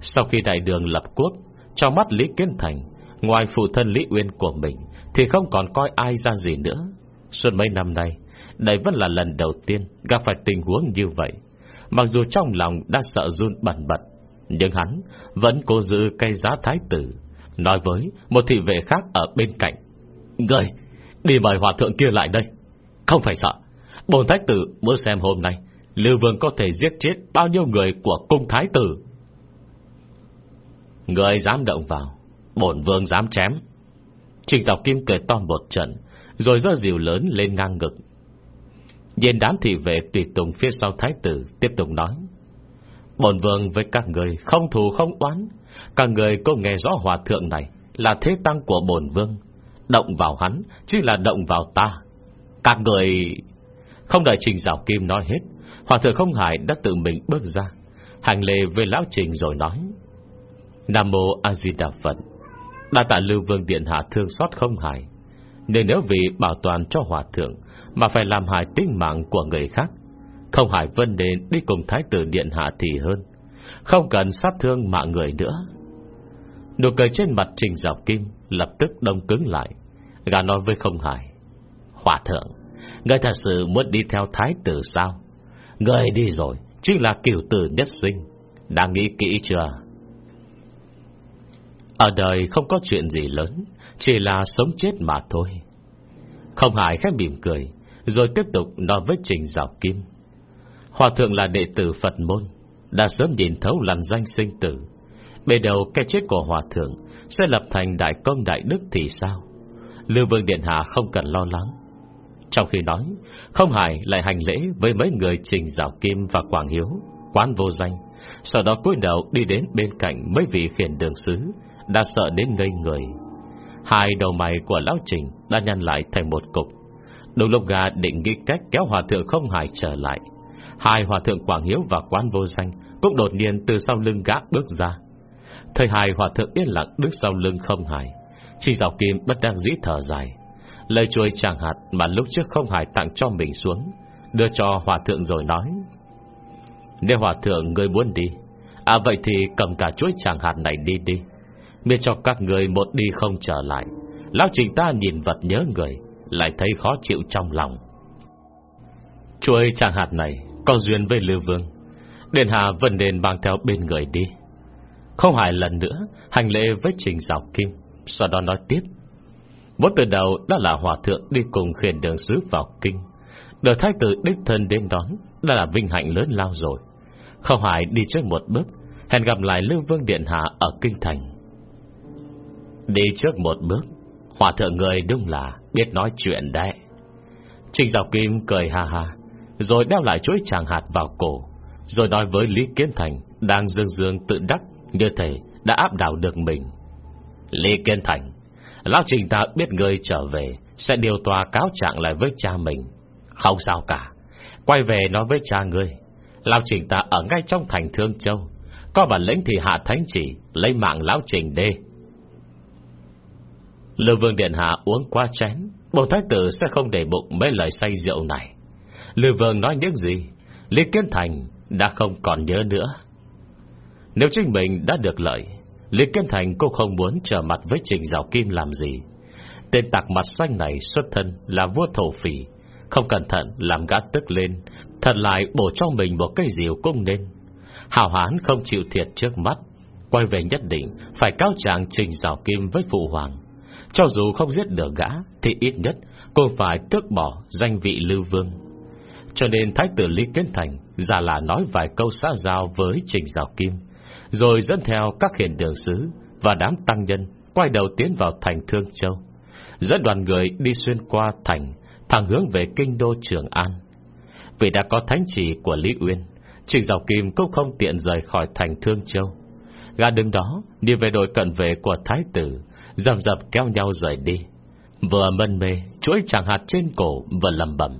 Sau khi đại đường lập quốc, Trong mắt Lý Kiến Thành, Ngoài phụ thân Lý Uyên của mình, Thì không còn coi ai ra gì nữa. Suốt mấy năm nay, Đây vẫn là lần đầu tiên gặp phải tình huống như vậy. Mặc dù trong lòng đã sợ run bẩn bật, Nhưng hắn vẫn cố giữ cây giá thái tử, Nói với một thị vệ khác ở bên cạnh. Người Đi mời hòa thượng kia lại đây. Không phải sợ Bồn thái tử muốn xem hôm nay Lưu vương có thể giết chết bao nhiêu người của cung thái tử? Người dám động vào, Bổn vương dám chém. Trình dọc kim cười to một trận, Rồi giơ dìu lớn lên ngang ngực. Nhìn đám thị vệ tùy tùng phía sau thái tử Tiếp tục nói, Bổn vương với các người không thù không oán. Các người có nghe rõ hòa thượng này Là thế tăng của bổn vương. Động vào hắn Chứ là động vào ta. Các người Không đợi trình dạo kim nói hết Hòa thượng không hải đã tự mình bước ra. Hành lễ về lão trình rồi nói, Nam mô A Di Đà Phật. Đa tạ Lưu Vương Điện Hạ thương xót không hài Nên nếu vì bảo toàn cho hòa thượng Mà phải làm hại tính mạng của người khác, Không hài vân đến đi cùng Thái tử Điện Hạ thì hơn. Không cần sát thương mạng người nữa. Nụ cười trên mặt Trình Giảo Kim Lập tức đông cứng lại. Gà nói với không hài Hòa thượng, Ngươi thật sự muốn đi theo Thái tử sao? Người đi rồi Chính là kiểu tử nhất sinh. Đã nghĩ kỹ chưa? Ở đời không có chuyện gì lớn, Chỉ là sống chết mà thôi. Không hài khách mỉm cười, Rồi tiếp tục nói với Trình rào Kim. Hòa thượng là đệ tử Phật môn, Đã sớm nhìn thấu làn danh sinh tử. Bề đầu cái chết của Hòa thượng Sẽ lập thành đại công đại đức thì sao? Lưu Vương Điện Hạ không cần lo lắng trong khi nói, Không hài lại hành lễ với mấy người Trình Giảo Kim và Quảng Hiếu, Quán vô danh. Sau đó cúi đầu đi đến bên cạnh mấy vị khiển đường sứ, đã sợ đến ngây người. Hai đầu mày của lão trình Đã nhăn lại thành một cục. Đồng lục gà định nghĩ cách kéo hòa thượng không hài trở lại. Hai hòa thượng Quảng Hiếu và quán vô danh Cũng đột nhiên từ sau lưng gã bước ra. Thời hai hòa thượng yên lặng đứng sau lưng không hài Chỉ dạo kim bất đang dĩ thở dài. Lời chuối chàng hạt mà lúc trước không hài tặng cho mình xuống, Đưa cho hòa thượng rồi nói Nếu hòa thượng người muốn đi. À vậy thì cầm cả chuỗi chàng hạt này đi đi. Miễn cho các người một đi không trở lại. Lão trình ta nhìn vật nhớ người, Lại thấy khó chịu trong lòng. Chuỗi chàng hạt này Có duyên với Lưu Vương. Đền Hà vẫn nên mang theo bên người đi. Không hài lần nữa, Hành lễ với trình rào kim, Sau đó nói tiếp. Vốn từ đầu đã là hòa thượng đi cùng khiển đường sứ vào kinh. Đời thái tử đích thân đến đón Đã là vinh hạnh lớn lao rồi. Không hải đi trước một bước, Hẹn gặp lại Lưu Vương Điện Hạ ở Kinh Thành. Đi trước một bước, Hòa thượng người đúng là biết nói chuyện đấy. Trình Giáo Kim cười ha ha, Rồi đeo lại chuỗi tràng hạt vào cổ, Rồi nói với Lý Kiến Thành Đang dương dương tự đắc Như thể đã áp đảo được mình. Lý Kiến Thành Lão Trình ta biết người trở về, Sẽ điều tòa cáo trạng lại với cha mình. Không sao cả, Quay về nói với cha ngươi, Lão Trình ta ở ngay trong thành Thương Châu, Có bản lĩnh thì hạ thánh chỉ, Lấy mạng Lão Trình đê. Lưu Vương Điện Hạ uống qua chén, Bộ thái tử sẽ không để bụng mấy lời say rượu này. Lưu Vương nói những gì? Lý Kiến Thành đã không còn nhớ nữa. Nếu chính mình đã được lợi Lý Kiến Thành cũng không muốn trở mặt với Trình Giảo Kim làm gì. Tên tạc mặt xanh này xuất thân là vua thổ phỉ, Không cẩn thận làm gã tức lên, Thật lại bổ cho mình một cây diều cung nên. Hào hán không chịu thiệt trước mắt, Quay về nhất định Phải cáo trạng Trình Giảo Kim với Phụ Hoàng. Cho dù không giết được gã, Thì ít nhất cô phải tước bỏ Danh vị lưu vương. Cho nên Thái tử Lý Kiến Thành Ra là nói vài câu xã giao với Trình Giáo Kim. Rồi dẫn theo các hiền đường sứ Và đám tăng nhân Quay đầu tiến vào thành Thương Châu. Dẫn đoàn người đi xuyên qua thành, Thẳng hướng về kinh đô Trường An. Vì đã có thánh chỉ của Lý Uyên, Trịnh Dọc Kim cũng không tiện rời khỏi thành Thương Châu. Gà đứng đó, Đi về đội cận vệ của Thái tử, Dầm dập kéo nhau rời đi. Vừa mân mê, Chuỗi chẳng hạt trên cổ vừa lầm bẩm.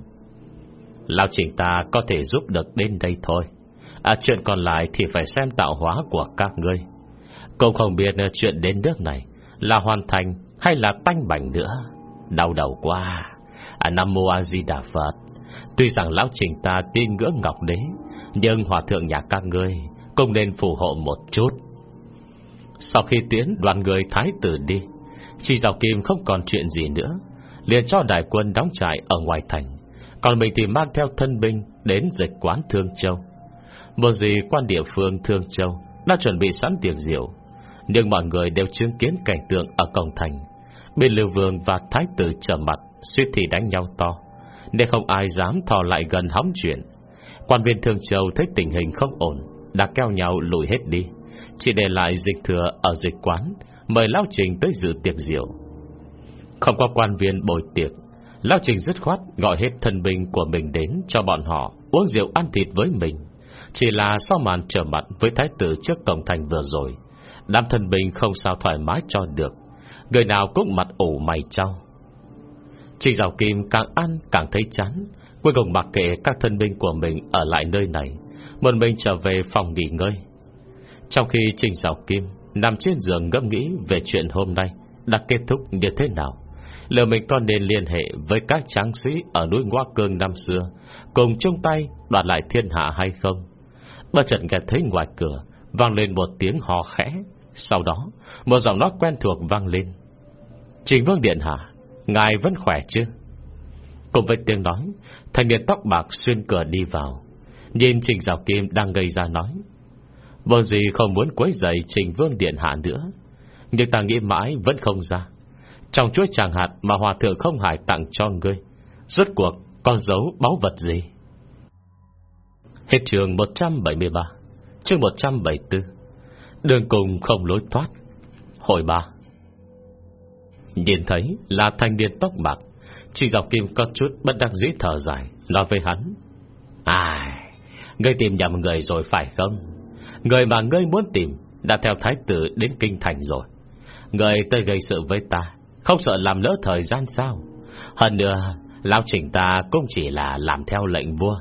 Lão trình ta có thể giúp được đến đây thôi. À chuyện còn lại thì phải xem tạo hóa của các ngươi. Cũng không biết ờ, chuyện đến nước này Là hoàn thành hay là tanh bảnh nữa. Đau đầu quá. À Nam Mô A Di Đà Phật. Tuy rằng lão trình ta tin ngưỡng ngọc đế, Nhưng hòa thượng nhà các ngươi Cũng nên phù hộ một chút. Sau khi tiến đoàn người thái tử đi, Chi Giảo Kim không còn chuyện gì nữa, liền cho đại quân đóng trại ở ngoài thành. Còn mình thì mang theo thân binh Đến dịch quán Thương Châu. Một gì quan địa phương Thương Châu Đã chuẩn bị sẵn tiệc rượu. Nhưng mọi người đều chứng kiến cảnh tượng Ở cổng thành. Bên Lưu Vương và Thái tử trở mặt, Suýt thì đánh nhau to, Nên không ai dám thò lại gần hóng chuyện. Quan viên Thương Châu thấy tình hình không ổn, Đã keo nhau lùi hết đi. Chỉ để lại dịch thừa ở dịch quán, Mời Lão Trình tới dự tiệc rượu. Không có quan viên bồi tiệc, Lão Trình dứt khoát Gọi hết thân binh của mình đến cho bọn họ Uống rượu ăn thịt với mình. Chỉ là sau màn trở mặt với thái tử Trước cổng thành vừa rồi, Đám thân binh không sao thoải mái cho được. Người nào cũng mặt ủ mày trao Trình Giảo Kim càng ăn càng thấy chán, Cuối cùng mặc kệ các thân binh của mình Ở lại nơi này, Một mình trở về phòng nghỉ ngơi. Trong khi Trình Giảo Kim Nằm trên giường ngẫm nghĩ về chuyện hôm nay Đã kết thúc như thế nào. Liệu mình còn nên liên hệ với các tráng sĩ Ở núi Ngoa Cương năm xưa, Cùng chung tay đoạt lại thiên hạ hay không. Bất chợt nghe thấy ngoài cửa Vang lên một tiếng hò khẽ. Sau đó, Một giọng nói quen thuộc vang lên. Trình Vương Điện Hạ, Ngài vẫn khỏe chứ? Cùng với tiếng nói, Thanh niên tóc bạc xuyên cửa đi vào, Nhìn Trình Giáo Kim đang gây ra nói. Vâng gì không muốn quấy dậy Trình Vương Điện Hạ nữa, Nhưng ta nghĩ mãi vẫn không ra. Trong chuỗi tràng hạt mà Hòa Thượng không hải tặng cho ngươi, Rốt cuộc có dấu báu vật gì? Hết trường 173 chương 174 Đường cùng không lối thoát, Hồi ba. Nhìn thấy là thanh niên tóc bạc, Chỉ dọc kim có chút bất đắc dĩ thở dài, Nói với hắn. Ai, Ngươi tìm nhầm người rồi phải không? Người mà ngươi muốn tìm Đã theo thái tử đến kinh thành rồi. Người tới gây sự với ta không sợ làm lỡ thời gian sao? Hơn nữa, lão trình ta cũng chỉ là làm theo lệnh vua.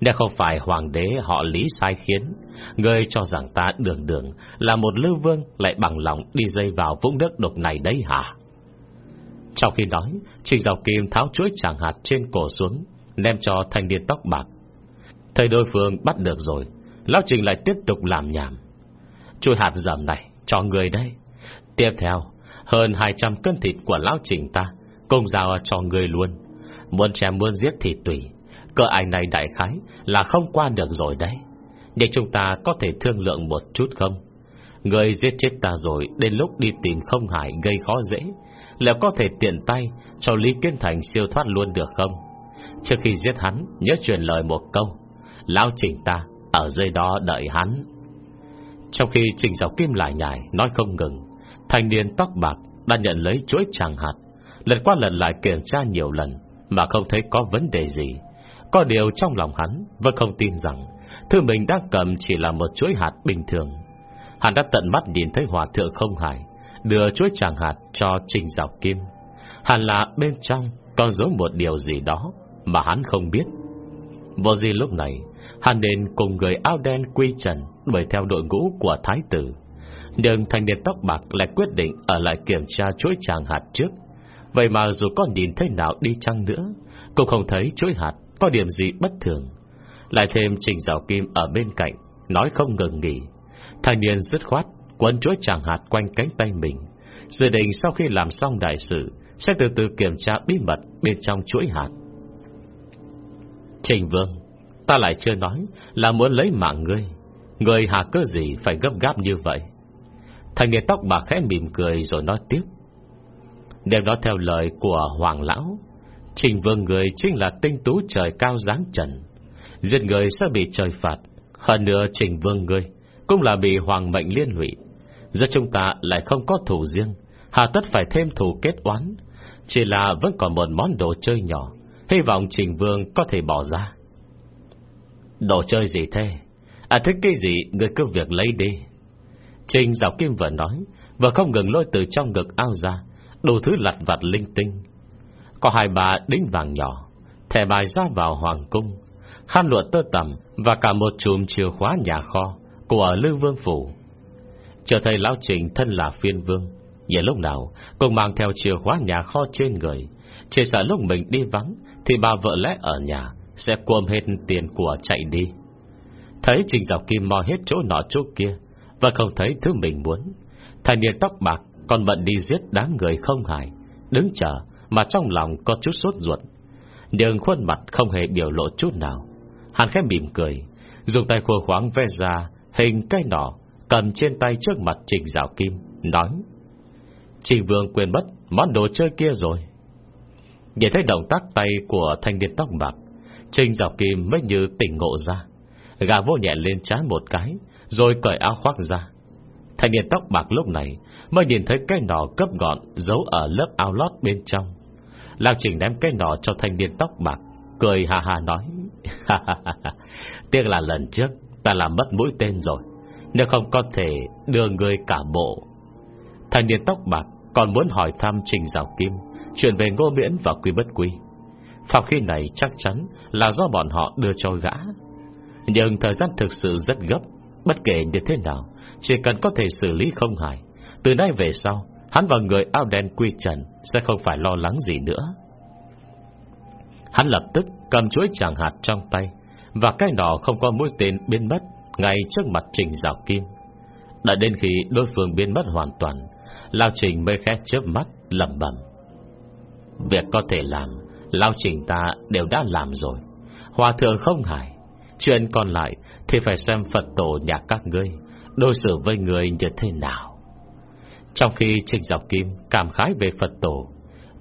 Nếu không phải hoàng đế họ lý sai khiến Ngươi cho rằng ta đường đường Là một lưu vương lại bằng lòng Đi dây vào vũng đất độc này đấy hả? Trong khi nói, Trình dọc kim tháo chuỗi chẳng hạt trên cổ xuống đem cho thanh niên tóc bạc. Thầy đối phương bắt được rồi, Lão Trình lại tiếp tục làm nhảm. Chui hạt dầm này, cho người đây. Tiếp theo hơn 200 cân thịt của Lão Trình ta, Công giao cho người luôn. Muốn chém muốn giết thì tùy. Cơ ai này đại khái là không qua được rồi đấy. Nhưng chúng ta có thể thương lượng một chút không? Người giết chết ta rồi, Đến lúc đi tìm không hải gây khó dễ, Liệu có thể tiện tay Cho Lý Kiên Thành siêu thoát luôn được không? Trước khi giết hắn, Nhớ truyền lời một câu. Lão trình ta, ở dưới đó đợi hắn. Trong khi Trình Giáo Kim lại nhảy, Nói không ngừng Thanh niên tóc bạc đã nhận lấy chuỗi tràng hạt Lần qua lần lại kiểm tra nhiều lần Mà không thấy có vấn đề gì. Có điều trong lòng hắn Vẫn không tin rằng Thứ mình đang cầm chỉ là một chuỗi hạt bình thường. Hắn đã tận mắt nhìn thấy hòa thượng không hải Đưa chuỗi tràng hạt cho Trình Giáo Kim. Hẳn là bên trong Còn giấu một điều gì đó Mà hắn không biết. Vô gì lúc này, Hắn nên cùng người áo đen quy trần Đuổi theo đội ngũ của thái tử. Nhưng thanh niên tóc bạc lại quyết định Ở lại kiểm tra chuỗi tràng hạt trước. Vậy mà dù có nhìn thế nào đi chăng nữa, Cũng không thấy chuỗi hạt Có điểm gì bất thường. Lại thêm trình rào kim ở bên cạnh, Nói không ngừng nghỉ. Thanh niên dứt khoát, Quấn chuỗi tràng hạt quanh cánh tay mình. Dự định sau khi làm xong đại sự, Sẽ từ từ kiểm tra bí mật Bên trong chuỗi hạt. Trình Vương, Ta lại chưa nói là muốn lấy mạng ngươi. Ngươi hạ cơ gì phải gấp gáp như vậy? Thành niên tóc bạc khẽ mỉm cười rồi nói tiếp. Đều nói theo lời của Hoàng Lão. Trình vương người chính là tinh tú trời cao dáng trần. Giết người sẽ bị trời phạt. Hơn nữa trình vương người Cũng là bị hoàng mệnh liên lụy Giữa chúng ta lại không có thủ riêng, Hà tất phải thêm thủ kết oán. Chỉ là vẫn còn một món đồ chơi nhỏ, Hy vọng Trình Vương có thể bỏ ra. Đồ chơi gì thế? À thích cái gì Người cứ việc lấy đi. Trình Dạo Kim vừa nói, Vừa không ngừng lôi từ trong ngực ao ra, Đồ thứ lặt vặt linh tinh. Có hai bà đính vàng nhỏ, Thẻ bài ra vào hoàng cung, Khăn lụa tơ tầm Và cả một chùm chìa khóa nhà kho Của Lư Vương Phủ. Chờ thầy Lão Trình thân là phiên vương Giờ lúc nào cũng mang theo chìa khóa nhà kho trên người, Chỉ sợ lúc mình đi vắng Thì bà vợ lẽ ở nhà Sẽ cuồm hết tiền của chạy đi. Thấy Trình Dọc Kim mò hết chỗ nọ chỗ kia và không thấy thứ mình muốn. Thành niên tóc bạc Còn bận đi giết đám người không hài, Đứng chờ mà trong lòng có chút sốt ruột. Nhưng khuôn mặt không hề biểu lộ chút nào. Hắn khẽ mỉm cười, Dùng tay khô khoáng ve ra Hình cây nỏ Cầm trên tay trước mặt Trình Dạo Kim, Nói, Trình Vương quên mất món đồ chơi kia rồi. Để thấy động tác tay của thanh niên tóc bạc, Trình Dạo Kim mới như tỉnh ngộ ra. Gà vô nhẹ lên trái một cái rồi cởi áo khoác ra. Thanh niên tóc bạc lúc này Mới nhìn thấy cái nỏ cấp gọn Giấu ở lớp áo lót bên trong. Lạc trình ném cái nỏ cho thanh niên tóc bạc, Cười hà hà nói Tiếc là lần trước Ta làm mất mũi tên rồi, Nếu không có thể đưa người cả bộ. Thanh niên tóc bạc Còn muốn hỏi thăm Trình Giảo Kim Chuyện về ngô miễn và quy bất quy. Phạm khi này chắc chắn Là do bọn họ đưa cho gã. Nhưng thời gian thực sự rất gấp Bất kể như thế nào, Chỉ cần có thể xử lý không hại, Từ nay về sau, Hắn và người áo đen quy trần Sẽ không phải lo lắng gì nữa. Hắn lập tức cầm chuỗi tràng hạt trong tay, Và cái nỏ không có mũi tên biến mất Ngay trước mặt Trình Giảo Kim. Đã đến khi đối phương biến mất hoàn toàn, Lao Trình mới khẽ chớp mắt lầm bẩm. Việc có thể làm, Lao Trình ta đều đã làm rồi. Hòa thượng không hải Chuyện còn lại thì phải xem Phật tổ nhà các ngươi Đối xử với người như thế nào Trong khi Trình Dọc Kim Cảm khái về Phật tổ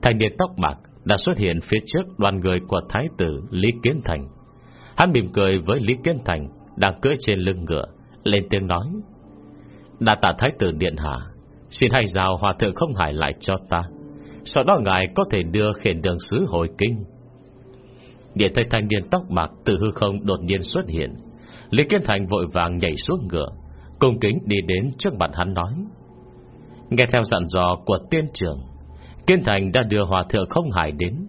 Thành niên tóc bạc đã xuất hiện phía trước đoàn người của Thái tử Lý Kiến Thành. Hắn mỉm cười với Lý Kiến Thành đang cưỡi trên lưng ngựa, lên tiếng nói. đã tả Thái tử Điện Hạ, xin hãy giao hòa thượng không hải lại cho ta. Sau đó ngài có thể đưa khiển đường sứ hồi kinh. Điện thầy thanh niên tóc bạc từ hư không đột nhiên xuất hiện. Lý Kiến Thành vội vàng nhảy xuống ngựa, cung kính đi đến trước mặt hắn nói. Nghe theo dặn dò của tiên trưởng, Kiên Thành đã đưa hòa thượng không hải đến.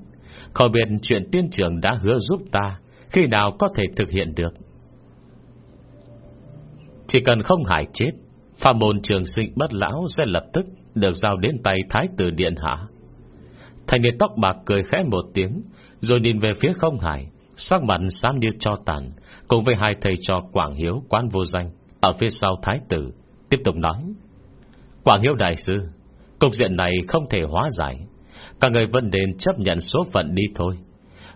Không biết chuyện tiên trưởng đã hứa giúp ta Khi nào có thể thực hiện được? Chỉ cần không hải chết Phạm môn trường sinh bất lão Sẽ lập tức được giao đến tay Thái tử Điện Hạ. Thành niên tóc bạc cười khẽ một tiếng Rồi nhìn về phía không hải. Sắc mặt xám như cho tàn, Cùng với hai thầy trò Quảng Hiếu, quán vô danh, Ở phía sau Thái tử, Tiếp tục nói, Quảng Hiếu Đại Sư, Cục diện này không thể hóa giải. Cả người vẫn nên chấp nhận số phận đi thôi.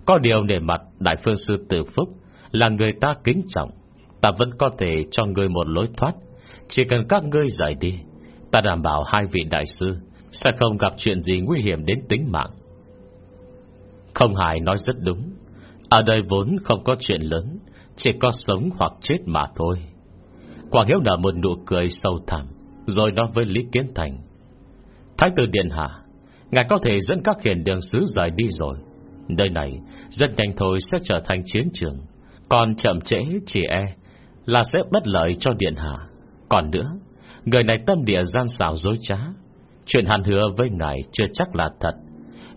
Có điều nề mặt Đại phương sư tử phúc Là người ta kính trọng, Ta vẫn có thể cho người một lối thoát. Chỉ cần các ngươi giải đi, Ta đảm bảo hai vị đại sư Sẽ không gặp chuyện gì nguy hiểm đến tính mạng. Không hài nói rất đúng. Ở đây vốn không có chuyện lớn, Chỉ có sống hoặc chết mà thôi. Quảng Hiếu nở một nụ cười sâu thẳm, Rồi nói với Lý Kiến Thành. Thái tử Điện Hạ, Ngài có thể dẫn các khiển đường sứ rời đi rồi. Nơi này, Rất nhanh thôi sẽ trở thành chiến trường. Còn chậm trễ, chỉ e Là sẽ bất lợi cho Điện Hạ. Còn nữa, Người này tâm địa gian xảo dối trá. Chuyện hàn hứa với ngài chưa chắc là thật.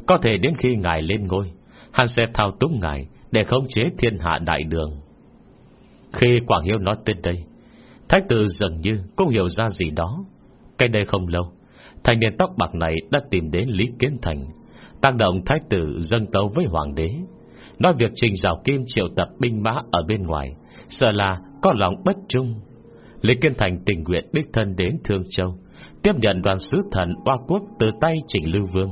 Có thể đến khi ngài lên ngôi, Hắn sẽ thao túng ngài để khống chế thiên hạ đại đường. Khi Quảng Hiếu nói tên đây, Thái tử dường như cũng hiểu ra gì đó. Cách đây không lâu thành niên tóc bạc này đã tìm đến Lý Kiến Thành Tăng động thái tử dâng tấu với hoàng đế. Nói việc trình rào kim triệu tập binh mã ở bên ngoài, Sợ là có lòng bất trung. Lý Kiến Thành tình nguyện đích thân đến Thương Châu, Tiếp nhận đoàn sứ thần Hoa Quốc từ tay trịnh Lưu Vương.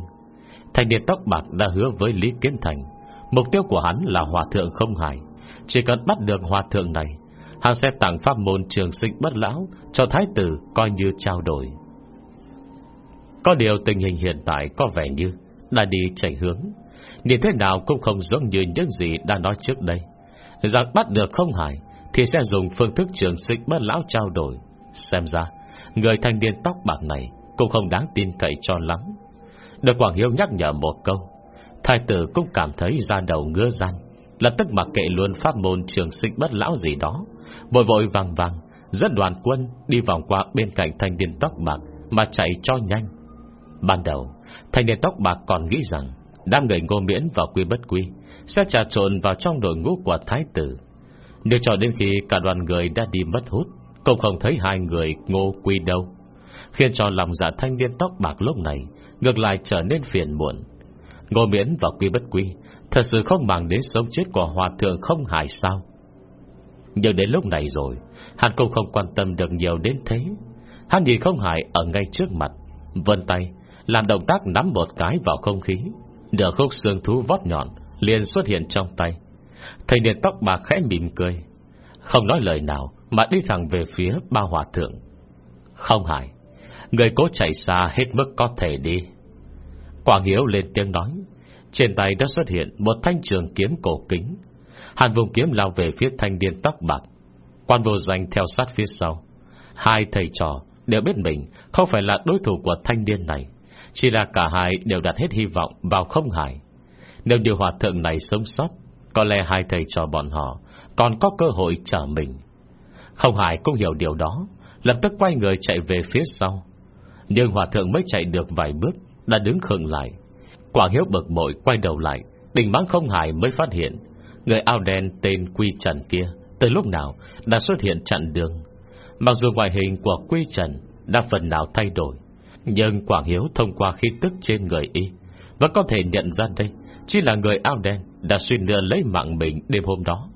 Thành niên tóc bạc đã hứa với Lý Kiến Thành Mục tiêu của hắn là hòa thượng không hải Chỉ cần bắt được hòa thượng này, Hắn sẽ tặng pháp môn trường sinh bất lão Cho thái tử coi như trao đổi. Có điều tình hình hiện tại có vẻ như Đã đi chạy hướng. Nhìn thế nào cũng không giống như những gì đã nói trước đây. Rằng bắt được không hài Thì sẽ dùng phương thức trường sinh bất lão trao đổi. Xem ra, Người thanh niên tóc bạc này Cũng không đáng tin cậy cho lắm. Được Quảng Hiếu nhắc nhở một câu Thái tử cũng cảm thấy ra đầu ngứa răn Lập tức mặc kệ luôn pháp môn trường sinh bất lão gì đó. Vội vội vàng vàng, Dẫn đoàn quân đi vòng qua bên cạnh thanh niên tóc bạc Mà chạy cho nhanh. Ban đầu, Thanh niên tóc bạc còn nghĩ rằng Đám người ngô miễn và quy bất quy Sẽ trà trộn vào trong đội ngũ của thái tử. Nhưng cho đến khi cả đoàn người đã đi mất hút, Cũng không thấy hai người ngô quy đâu. Khiến cho lòng dạ thanh niên tóc bạc lúc này Ngược lại trở nên phiền muộn. Ngô miễn và quy bất quy, Thật sự không màng đến sống chết của hòa thượng không hại sao? Nhưng đến lúc này rồi, Hắn cũng không quan tâm được nhiều đến thế. Hắn nhìn không hại ở ngay trước mặt Vân tay, Làm động tác nắm một cái vào không khí. Nửa khúc xương thú vót nhọn liền xuất hiện trong tay. Thầy niên tóc bạc khẽ mỉm cười. Không nói lời nào Mà đi thẳng về phía ba hòa thượng. Không hại Người cố chạy xa hết mức có thể đi. Hoàng Hiếu lên tiếng nói. Trên tay đã xuất hiện Một thanh trường kiếm cổ kính. Hàn vùng kiếm lao về phía thanh niên tóc bạc. Quan vô danh theo sát phía sau. Hai thầy trò đều biết mình Không phải là đối thủ của thanh niên này. Chỉ là cả hai đều đặt hết hy vọng Vào không hải Nếu điều hòa thượng này sống sót, Có lẽ hai thầy trò bọn họ Còn có cơ hội trở mình. Không hải cũng hiểu điều đó, Lập tức quay người chạy về phía sau. Nhưng hòa thượng mới chạy được vài bước đã đứng khựng lại. Quảng hiếu bực bội quay đầu lại, Đình mắng không hài mới phát hiện Người ao đen tên Quy Trần kia Từ lúc nào đã xuất hiện chặn đường. Mặc dù ngoại hình của Quy Trần Đã phần nào thay đổi, Nhưng Quảng Hiếu thông qua khí tức trên người y Vẫn có thể nhận ra đây Chỉ là người ao đen Đã suy nửa lấy mạng mình đêm hôm đó.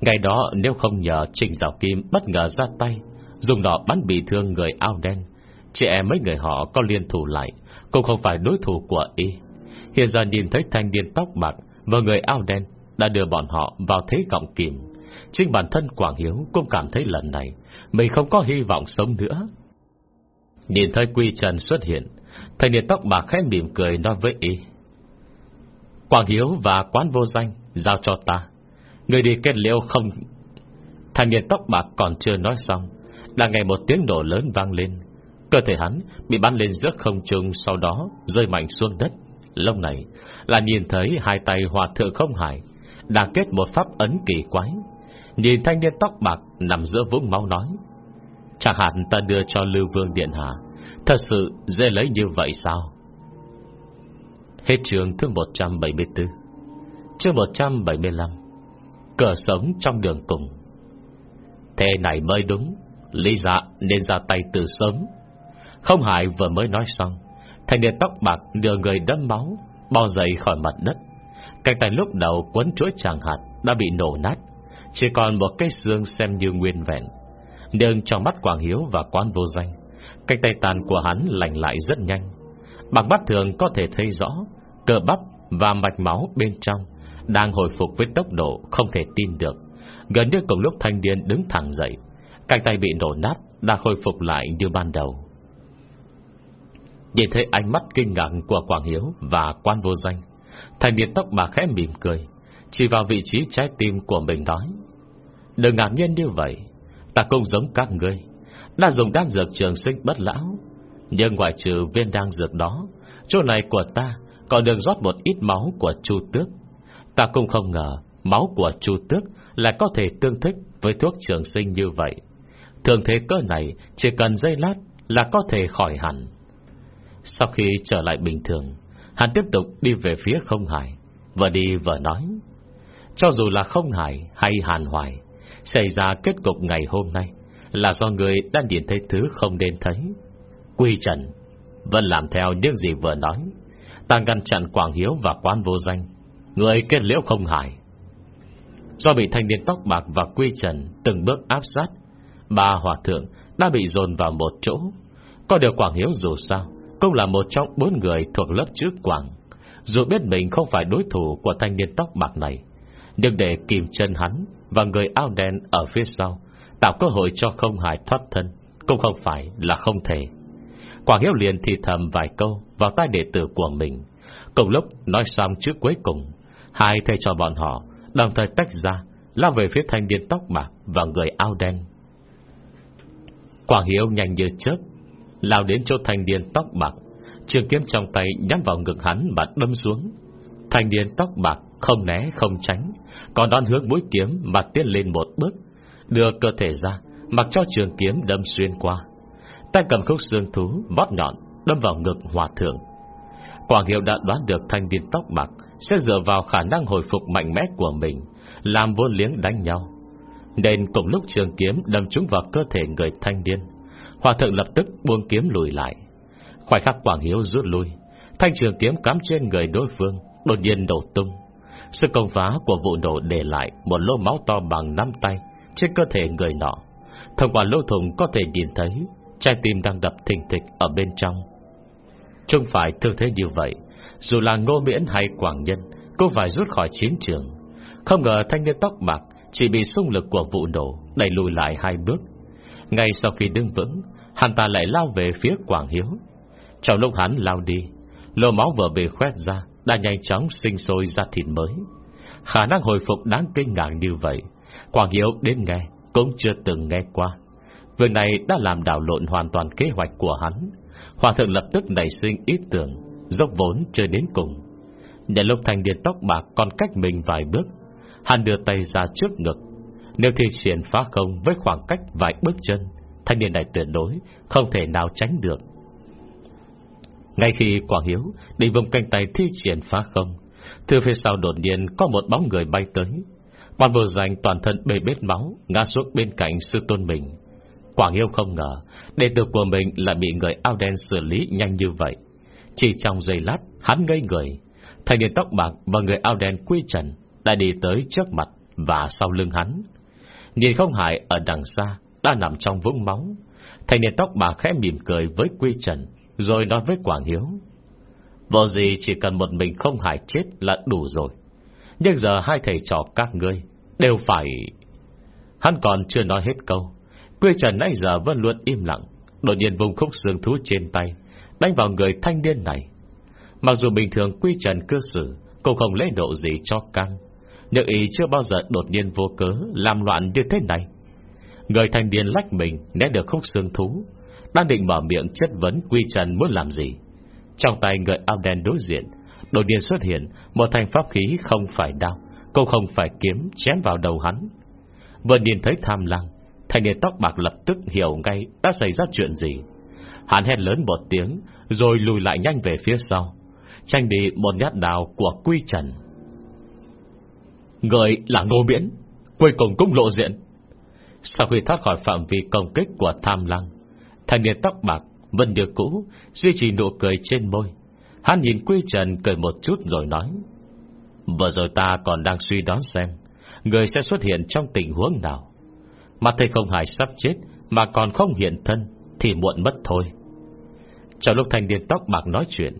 Ngày đó, nếu không nhờ Trình Giáo Kim bất ngờ ra tay, Dùng đỏ bắn bị thương người ao đen, Chị em mấy người họ có liên thủ lại cũng không phải đối thủ của y. Hiện giờ nhìn thấy thanh niên tóc bạc Và người áo đen Đã đưa bọn họ vào thế gọng kìm. Chính bản thân Quảng Hiếu cũng cảm thấy lần này Mình không có hy vọng sống nữa. Nhìn thấy Quy Trần xuất hiện, Thanh niên tóc bạc khẽ mỉm cười nói với y. Quảng Hiếu và quán vô danh, Giao cho ta. Người đi kết liêu không? Thanh niên tóc bạc còn chưa nói xong Là ngày một tiếng nổ lớn vang lên. Cơ thể hắn bị bắn lên giữa không trung, Sau đó rơi mạnh xuống đất. Lúc này, là nhìn thấy Hai tay hòa thượng không hải đã kết một pháp ấn kỳ quái. Nhìn thanh niên tóc bạc Nằm giữa vũng máu nói, Chẳng hạn ta đưa cho Lưu Vương Điện Hạ, Thật sự dễ lấy như vậy sao? Hết trường thứ 174 Chương 175 Cờ sống trong đường cùng. Thế này mới đúng, Lý dạ nên ra tay từ sớm không hại vừa mới nói xong, Thanh niên tóc bạc đưa người đâm máu Bao dậy khỏi mặt đất. Cánh tay lúc đầu quấn chuỗi tràng hạt Đã bị nổ nát, Chỉ còn một cây xương xem như nguyên vẹn. Nhưng trong mắt Quảng Hiếu và quan vô danh, Cánh tay tàn của hắn lành lại rất nhanh. Bằng mắt thường có thể thấy rõ, Cơ bắp và mạch máu bên trong Đang hồi phục với tốc độ Không thể tin được. Gần như cùng lúc thanh niên đứng thẳng dậy, Cánh tay bị nổ nát Đã khôi phục lại như ban đầu. Nhìn thấy ánh mắt kinh ngạc của Quảng Hiếu Và quan vô danh, Thành niên tóc bà khẽ mỉm cười, Chỉ vào vị trí trái tim của mình nói, Đừng ngạc nhiên như vậy, Ta cũng giống các ngươi, Đã dùng đan dược trường sinh bất lão, Nhưng ngoài trừ viên đan dược đó, Chỗ này của ta Còn được rót một ít máu của chu tước. Ta cũng không ngờ Máu của chu tước Lại có thể tương thích với thuốc trường sinh như vậy. Thường thế cơ này Chỉ cần dây lát là có thể khỏi hẳn. Sau khi trở lại bình thường, Hắn tiếp tục đi về phía không hải Vừa đi vừa nói. Cho dù là không hải hay hàn hoài, Xảy ra kết cục ngày hôm nay Là do người đã nhìn thấy thứ không nên thấy. Quy trần Vẫn làm theo những gì vừa nói, Ta ngăn chặn Quảng Hiếu và quan vô danh, Người kết liễu không hải Do bị thanh niên tóc bạc và quy trần Từng bước áp sát, Ba hòa thượng đã bị dồn vào một chỗ. Có điều Quảng Hiếu dù sao cũng là một trong bốn người thuộc lớp trước Quảng. Dù biết mình không phải đối thủ Của thanh niên tóc bạc này, Nhưng để kìm chân hắn Và người áo đen ở phía sau Tạo cơ hội cho không hài thoát thân Cũng không phải là không thể. Quảng Hiếu liền thì thầm vài câu Vào tai đệ tử của mình. Cùng lúc nói xong trước cuối cùng, Hai thầy cho bọn họ Đồng thời tách ra, Lao về phía thanh niên tóc bạc Và người áo đen. Quảng Hiếu nhanh như chớp Lao đến chỗ thanh niên tóc bạc, Trường kiếm trong tay nhắm vào ngực hắn Mà đâm xuống. Thanh niên tóc bạc không né, không tránh, Còn đón hướng mũi kiếm mà tiến lên một bước, Đưa cơ thể ra, Mặc cho trường kiếm đâm xuyên qua. Tay cầm khúc xương thú Vót nhọn, đâm vào ngực hòa thượng. Quảng Hiệu đã đoán được thanh niên tóc bạc Sẽ dựa vào khả năng hồi phục mạnh mẽ của mình, Làm vô liếng đánh nhau. Nên cùng lúc trường kiếm đâm trúng vào cơ thể người thanh niên Hòa thượng lập tức buông kiếm lùi lại. Khoảnh khắc Quảng Hiếu rút lui, Thanh trường kiếm cắm trên người đối phương, Đột nhiên đổ tung. Sự công phá của vụ nổ để lại Một lỗ máu to bằng nắm tay Trên cơ thể người nọ. Thông qua lỗ thùng có thể nhìn thấy Trái tim đang đập thình thịch ở bên trong. Chung phải thương thế như vậy, Dù là ngô miễn hay quảng nhân Cũng phải rút khỏi chiến trường. Không ngờ thanh niên tóc bạc Chỉ bị xung lực của vụ nổ Đẩy lùi lại hai bước. Ngay sau khi đứng vững, Hắn ta lại lao về phía Quảng Hiếu. Trong lúc hắn lao đi, Lô máu vừa bị khoét ra Đã nhanh chóng sinh sôi ra thịt mới. Khả năng hồi phục đáng kinh ngạc như vậy, Quảng Hiếu đến nghe Cũng chưa từng nghe qua. Việc này đã làm đảo lộn hoàn toàn kế hoạch của hắn. Hòa thượng lập tức nảy sinh ý tưởng, Dốc vốn chơi đến cùng. Nhận lúc thành điện tóc bạc còn cách mình vài bước, Hắn đưa tay ra trước ngực nếu thi triển phá không Với khoảng cách vài bước chân, Thanh niên này tuyệt đối Không thể nào tránh được. Ngay khi Quảng Hiếu Định vùng canh tay thi triển phá không, Từ phía sau đột nhiên có một bóng người bay tới. Quan vô danh toàn thân bề bết máu, Ngã xuống bên cạnh sư tôn mình. Quảng Hiếu không ngờ, Đệ tử của mình lại bị người ao đen xử lý nhanh như vậy. Chỉ trong giây lát, Hắn ngây người. Thành niên tóc bạc và người ao đen quy trần Đã đi tới trước mặt Và sau lưng hắn. Nhìn không hại ở đằng xa, Đã nằm trong vũng máu. Thành niên tóc bạc khẽ mỉm cười với quy trần, Rồi nói với Quảng Hiếu. Vô gì chỉ cần một mình không hại chết là đủ rồi. Nhưng giờ hai thầy trò các ngươi Đều phải Hắn còn chưa nói hết câu. Quy Trần nãy giờ vẫn luôn im lặng, Đột nhiên vùng khúc xương thú trên tay, Đánh vào người thanh niên này. Mặc dù bình thường Quy Trần cơ xử, Cũng không lấy độ gì cho căng. Nhưng ý chưa bao giờ đột nhiên vô cớ Làm loạn như thế này. Người thanh niên lách mình Né được khúc xương thú Đang định mở miệng chất vấn Quy Trần muốn làm gì. Trong tay người áo đen đối diện Đột nhiên xuất hiện Một thành pháp khí không phải đao Cũng không phải kiếm chém vào đầu hắn. Vừa nhìn thấy tham lăng, Thanh niên tóc bạc lập tức hiểu ngay Đã xảy ra chuyện gì. Hắn hét lớn một tiếng Rồi lùi lại nhanh về phía sau Tranh bị một nhát đào của Quy Trần. Người là Ngô Miễn, Cuối cùng cũng lộ diện. Sau khi thoát khỏi phạm vi công kích của tham lăng, Thanh niên tóc bạc Vẫn như cũ, Duy trì nụ cười trên môi. Hắn nhìn Quy Trần cười một chút rồi nói, Vừa rồi ta còn đang suy đoán xem, Người sẽ xuất hiện trong tình huống nào. Mà thầy không hài sắp chết Mà còn không hiện thân Thì muộn mất thôi. Trong lúc thanh niên tóc bạc nói chuyện,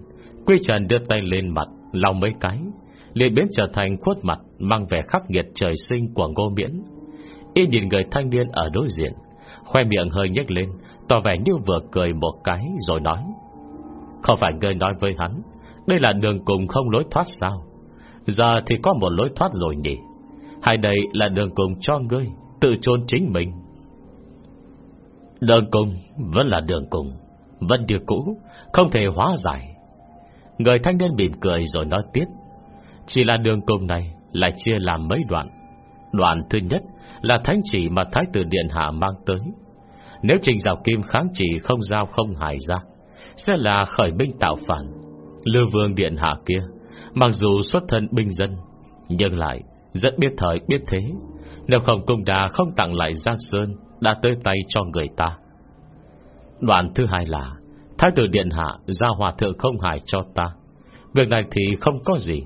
Quy Trần đưa tay lên mặt Lòng mấy cái, liền biến trở thành khuất mặt Mang vẻ khắc nghiệt trời sinh của ngô miễn. Y nhìn người thanh niên ở đối diện, Khoe miệng hơi nhếch lên, Tỏ vẻ như vừa cười một cái Rồi nói, Không phải ngươi nói với hắn, Đây là đường cùng không lối thoát sao? Giờ thì có một lối thoát rồi nhỉ? Hay đây là đường cùng cho ngươi Tự chôn chính mình? Đường cùng Vẫn là đường cùng, Vẫn như cũ, Không thể hóa giải. Người thanh niên mỉm cười rồi nói tiếp, Chỉ là đường cùng này lại chia làm mấy đoạn. Đoạn thứ nhất là thánh chỉ mà Thái tử Điện Hạ mang tới. Nếu trình rào kim kháng chỉ không giao không hài ra, Sẽ là khởi binh tạo phản. Lưu vương Điện Hạ kia, Mặc dù xuất thân binh dân, Nhưng lại rất biết thời biết thế. Nếu không cung đà không tặng lại Giang Sơn Đã tới tay cho người ta. Đoạn thứ hai là Thái tử Điện Hạ ra hòa thượng không hài cho ta. Việc này thì không có gì.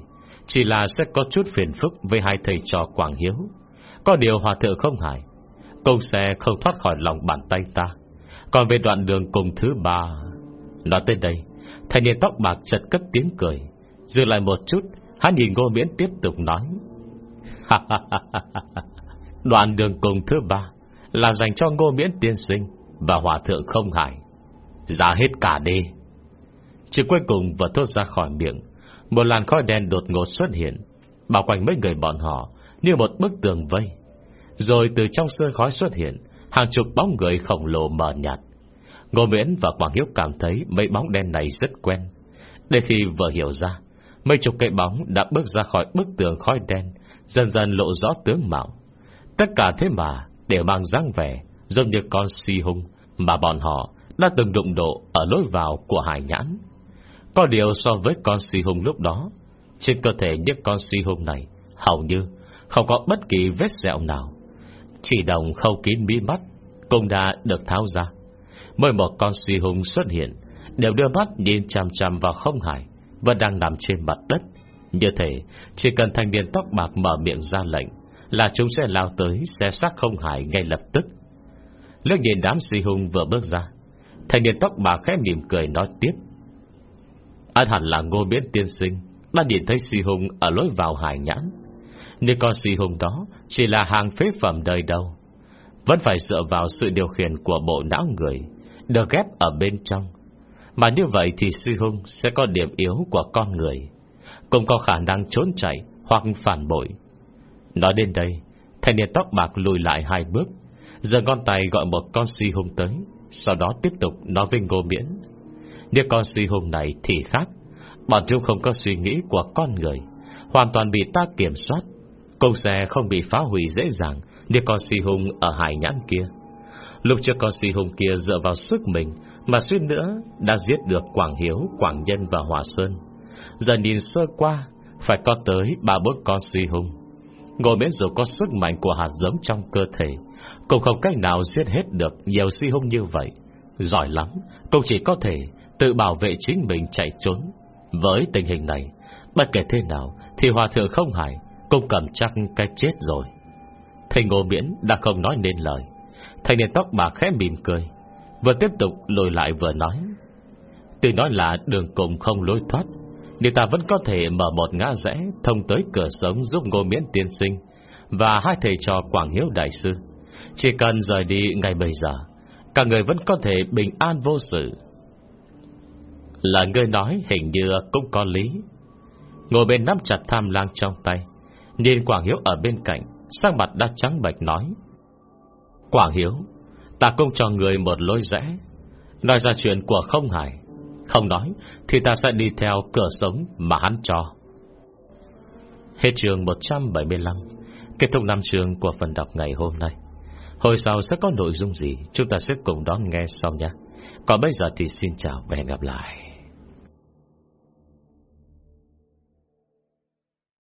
Chỉ là sẽ có chút phiền phức Với hai thầy trò Quảng Hiếu. Có điều hòa thượng không hài Công xe không thoát khỏi lòng bàn tay ta. Còn về đoạn đường cùng thứ ba, Nói tới đây, Thanh niên tóc bạc chật cất tiếng cười. Dừng lại một chút, Hắn nhìn ngô miễn tiếp tục nói. Ha ha ha ha ha Đoạn đường cùng thứ ba Là dành cho ngô miễn tiên sinh Và hòa thượng không hải Ra hết cả đi. Chỉ cuối cùng vừa thốt ra khỏi miệng một làn khói đen đột ngột xuất hiện Bảo quanh mấy người bọn họ, Như một bức tường vây. Rồi từ trong sơ khói xuất hiện, Hàng chục bóng người khổng lồ mờ nhạt. Ngô Miễn và Quảng Hiếu cảm thấy Mấy bóng đen này rất quen. Để khi vừa hiểu ra, Mấy chục cây bóng đã bước ra khỏi bức tường khói đen, Dần dần lộ rõ tướng mạo. Tất cả thế mà Đều mang dáng vẻ Giống như con si hung Mà bọn họ đã từng đụng độ Ở lối vào của hải nhãn. Có điều so với con si hùng lúc đó, Trên cơ thể những con si hùng này Hầu như không có bất kỳ vết sẹo nào. Chỉ đồng khâu kín bí mắt Cũng đã được tháo ra. Mỗi một con si hùng xuất hiện Đều đưa mắt nhìn chằm chằm vào không hải và đang nằm trên mặt đất. Như thế, Chỉ cần thanh niên tóc bạc mở miệng ra lệnh Là chúng sẽ lao tới Xe xác không hải ngay lập tức. Lước nhìn đám si hùng vừa bước ra, Thanh niên tóc bạc khẽ mỉm cười nói tiếp. Át hẳn là ngô biến tiên sinh, Đã nhìn thấy si Hùng ở lối vào hải nhãn. Nhưng con si Hùng đó Chỉ là hàng phế phẩm đời đầu. Vẫn phải dựa vào sự điều khiển Của bộ não người, Được ghép ở bên trong. Mà như vậy thì si Hùng sẽ có điểm yếu Của con người, Cũng có khả năng trốn chạy hoặc phản bội. Nói đến đây, Thanh niên tóc bạc lùi lại hai bước Giờ ngón tay gọi một con si Hùng tới, Sau đó tiếp tục nói với ngô miễn nếu con suy hùng này thì khác. Bọn chúng không có suy nghĩ của con người Hoàn toàn bị ta kiểm soát. Cũng sẽ không bị phá hủy dễ dàng Nếu con si hùng ở hải nhãn kia. Lúc trước con si hùng kia dựa vào sức mình Mà suýt nữa Đã giết được Quảng Hiếu, Quảng Nhân và Hòa Sơn. Giờ nhìn sơ qua Phải có tới ba bốn con si hùng. Ngồi miễn dù có sức mạnh của hạt giống trong cơ thể Cũng không cách nào giết hết được Nhiều si hùng như vậy. Giỏi lắm Cũng chỉ có thể tự bảo vệ chính mình chạy trốn. Với tình hình này, Bất kể thế nào Thì hòa thượng không hải Cũng cầm chắc cái chết rồi. Thầy ngô miễn đã không nói nên lời. Thầy niên tóc bà khẽ mỉm cười, Vừa tiếp tục lùi lại vừa nói. Tuy nói là đường cùng không lối thoát, nhưng ta vẫn có thể mở một ngã rẽ Thông tới cửa sống giúp ngô miễn tiên sinh Và hai thầy trò Quảng Hiếu Đại Sư. Chỉ cần rời đi ngay bây giờ, Cả người vẫn có thể bình an vô sự. Là người nói hình như cũng có lý. Ngồi bên nắm chặt tham lang trong tay, Nhìn Quảng Hiếu ở bên cạnh Sang mặt đã trắng bạch nói. Quảng Hiếu, Ta cũng cho người một lối rẽ. Nói ra chuyện của không hải không nói Thì ta sẽ đi theo cửa sống mà hắn cho. Hết trường 175 Kết thúc năm trường của phần đọc ngày hôm nay. Hồi sau sẽ có nội dung gì, Chúng ta sẽ cùng đón nghe sau nhé. Còn bây giờ thì xin chào và hẹn gặp lại.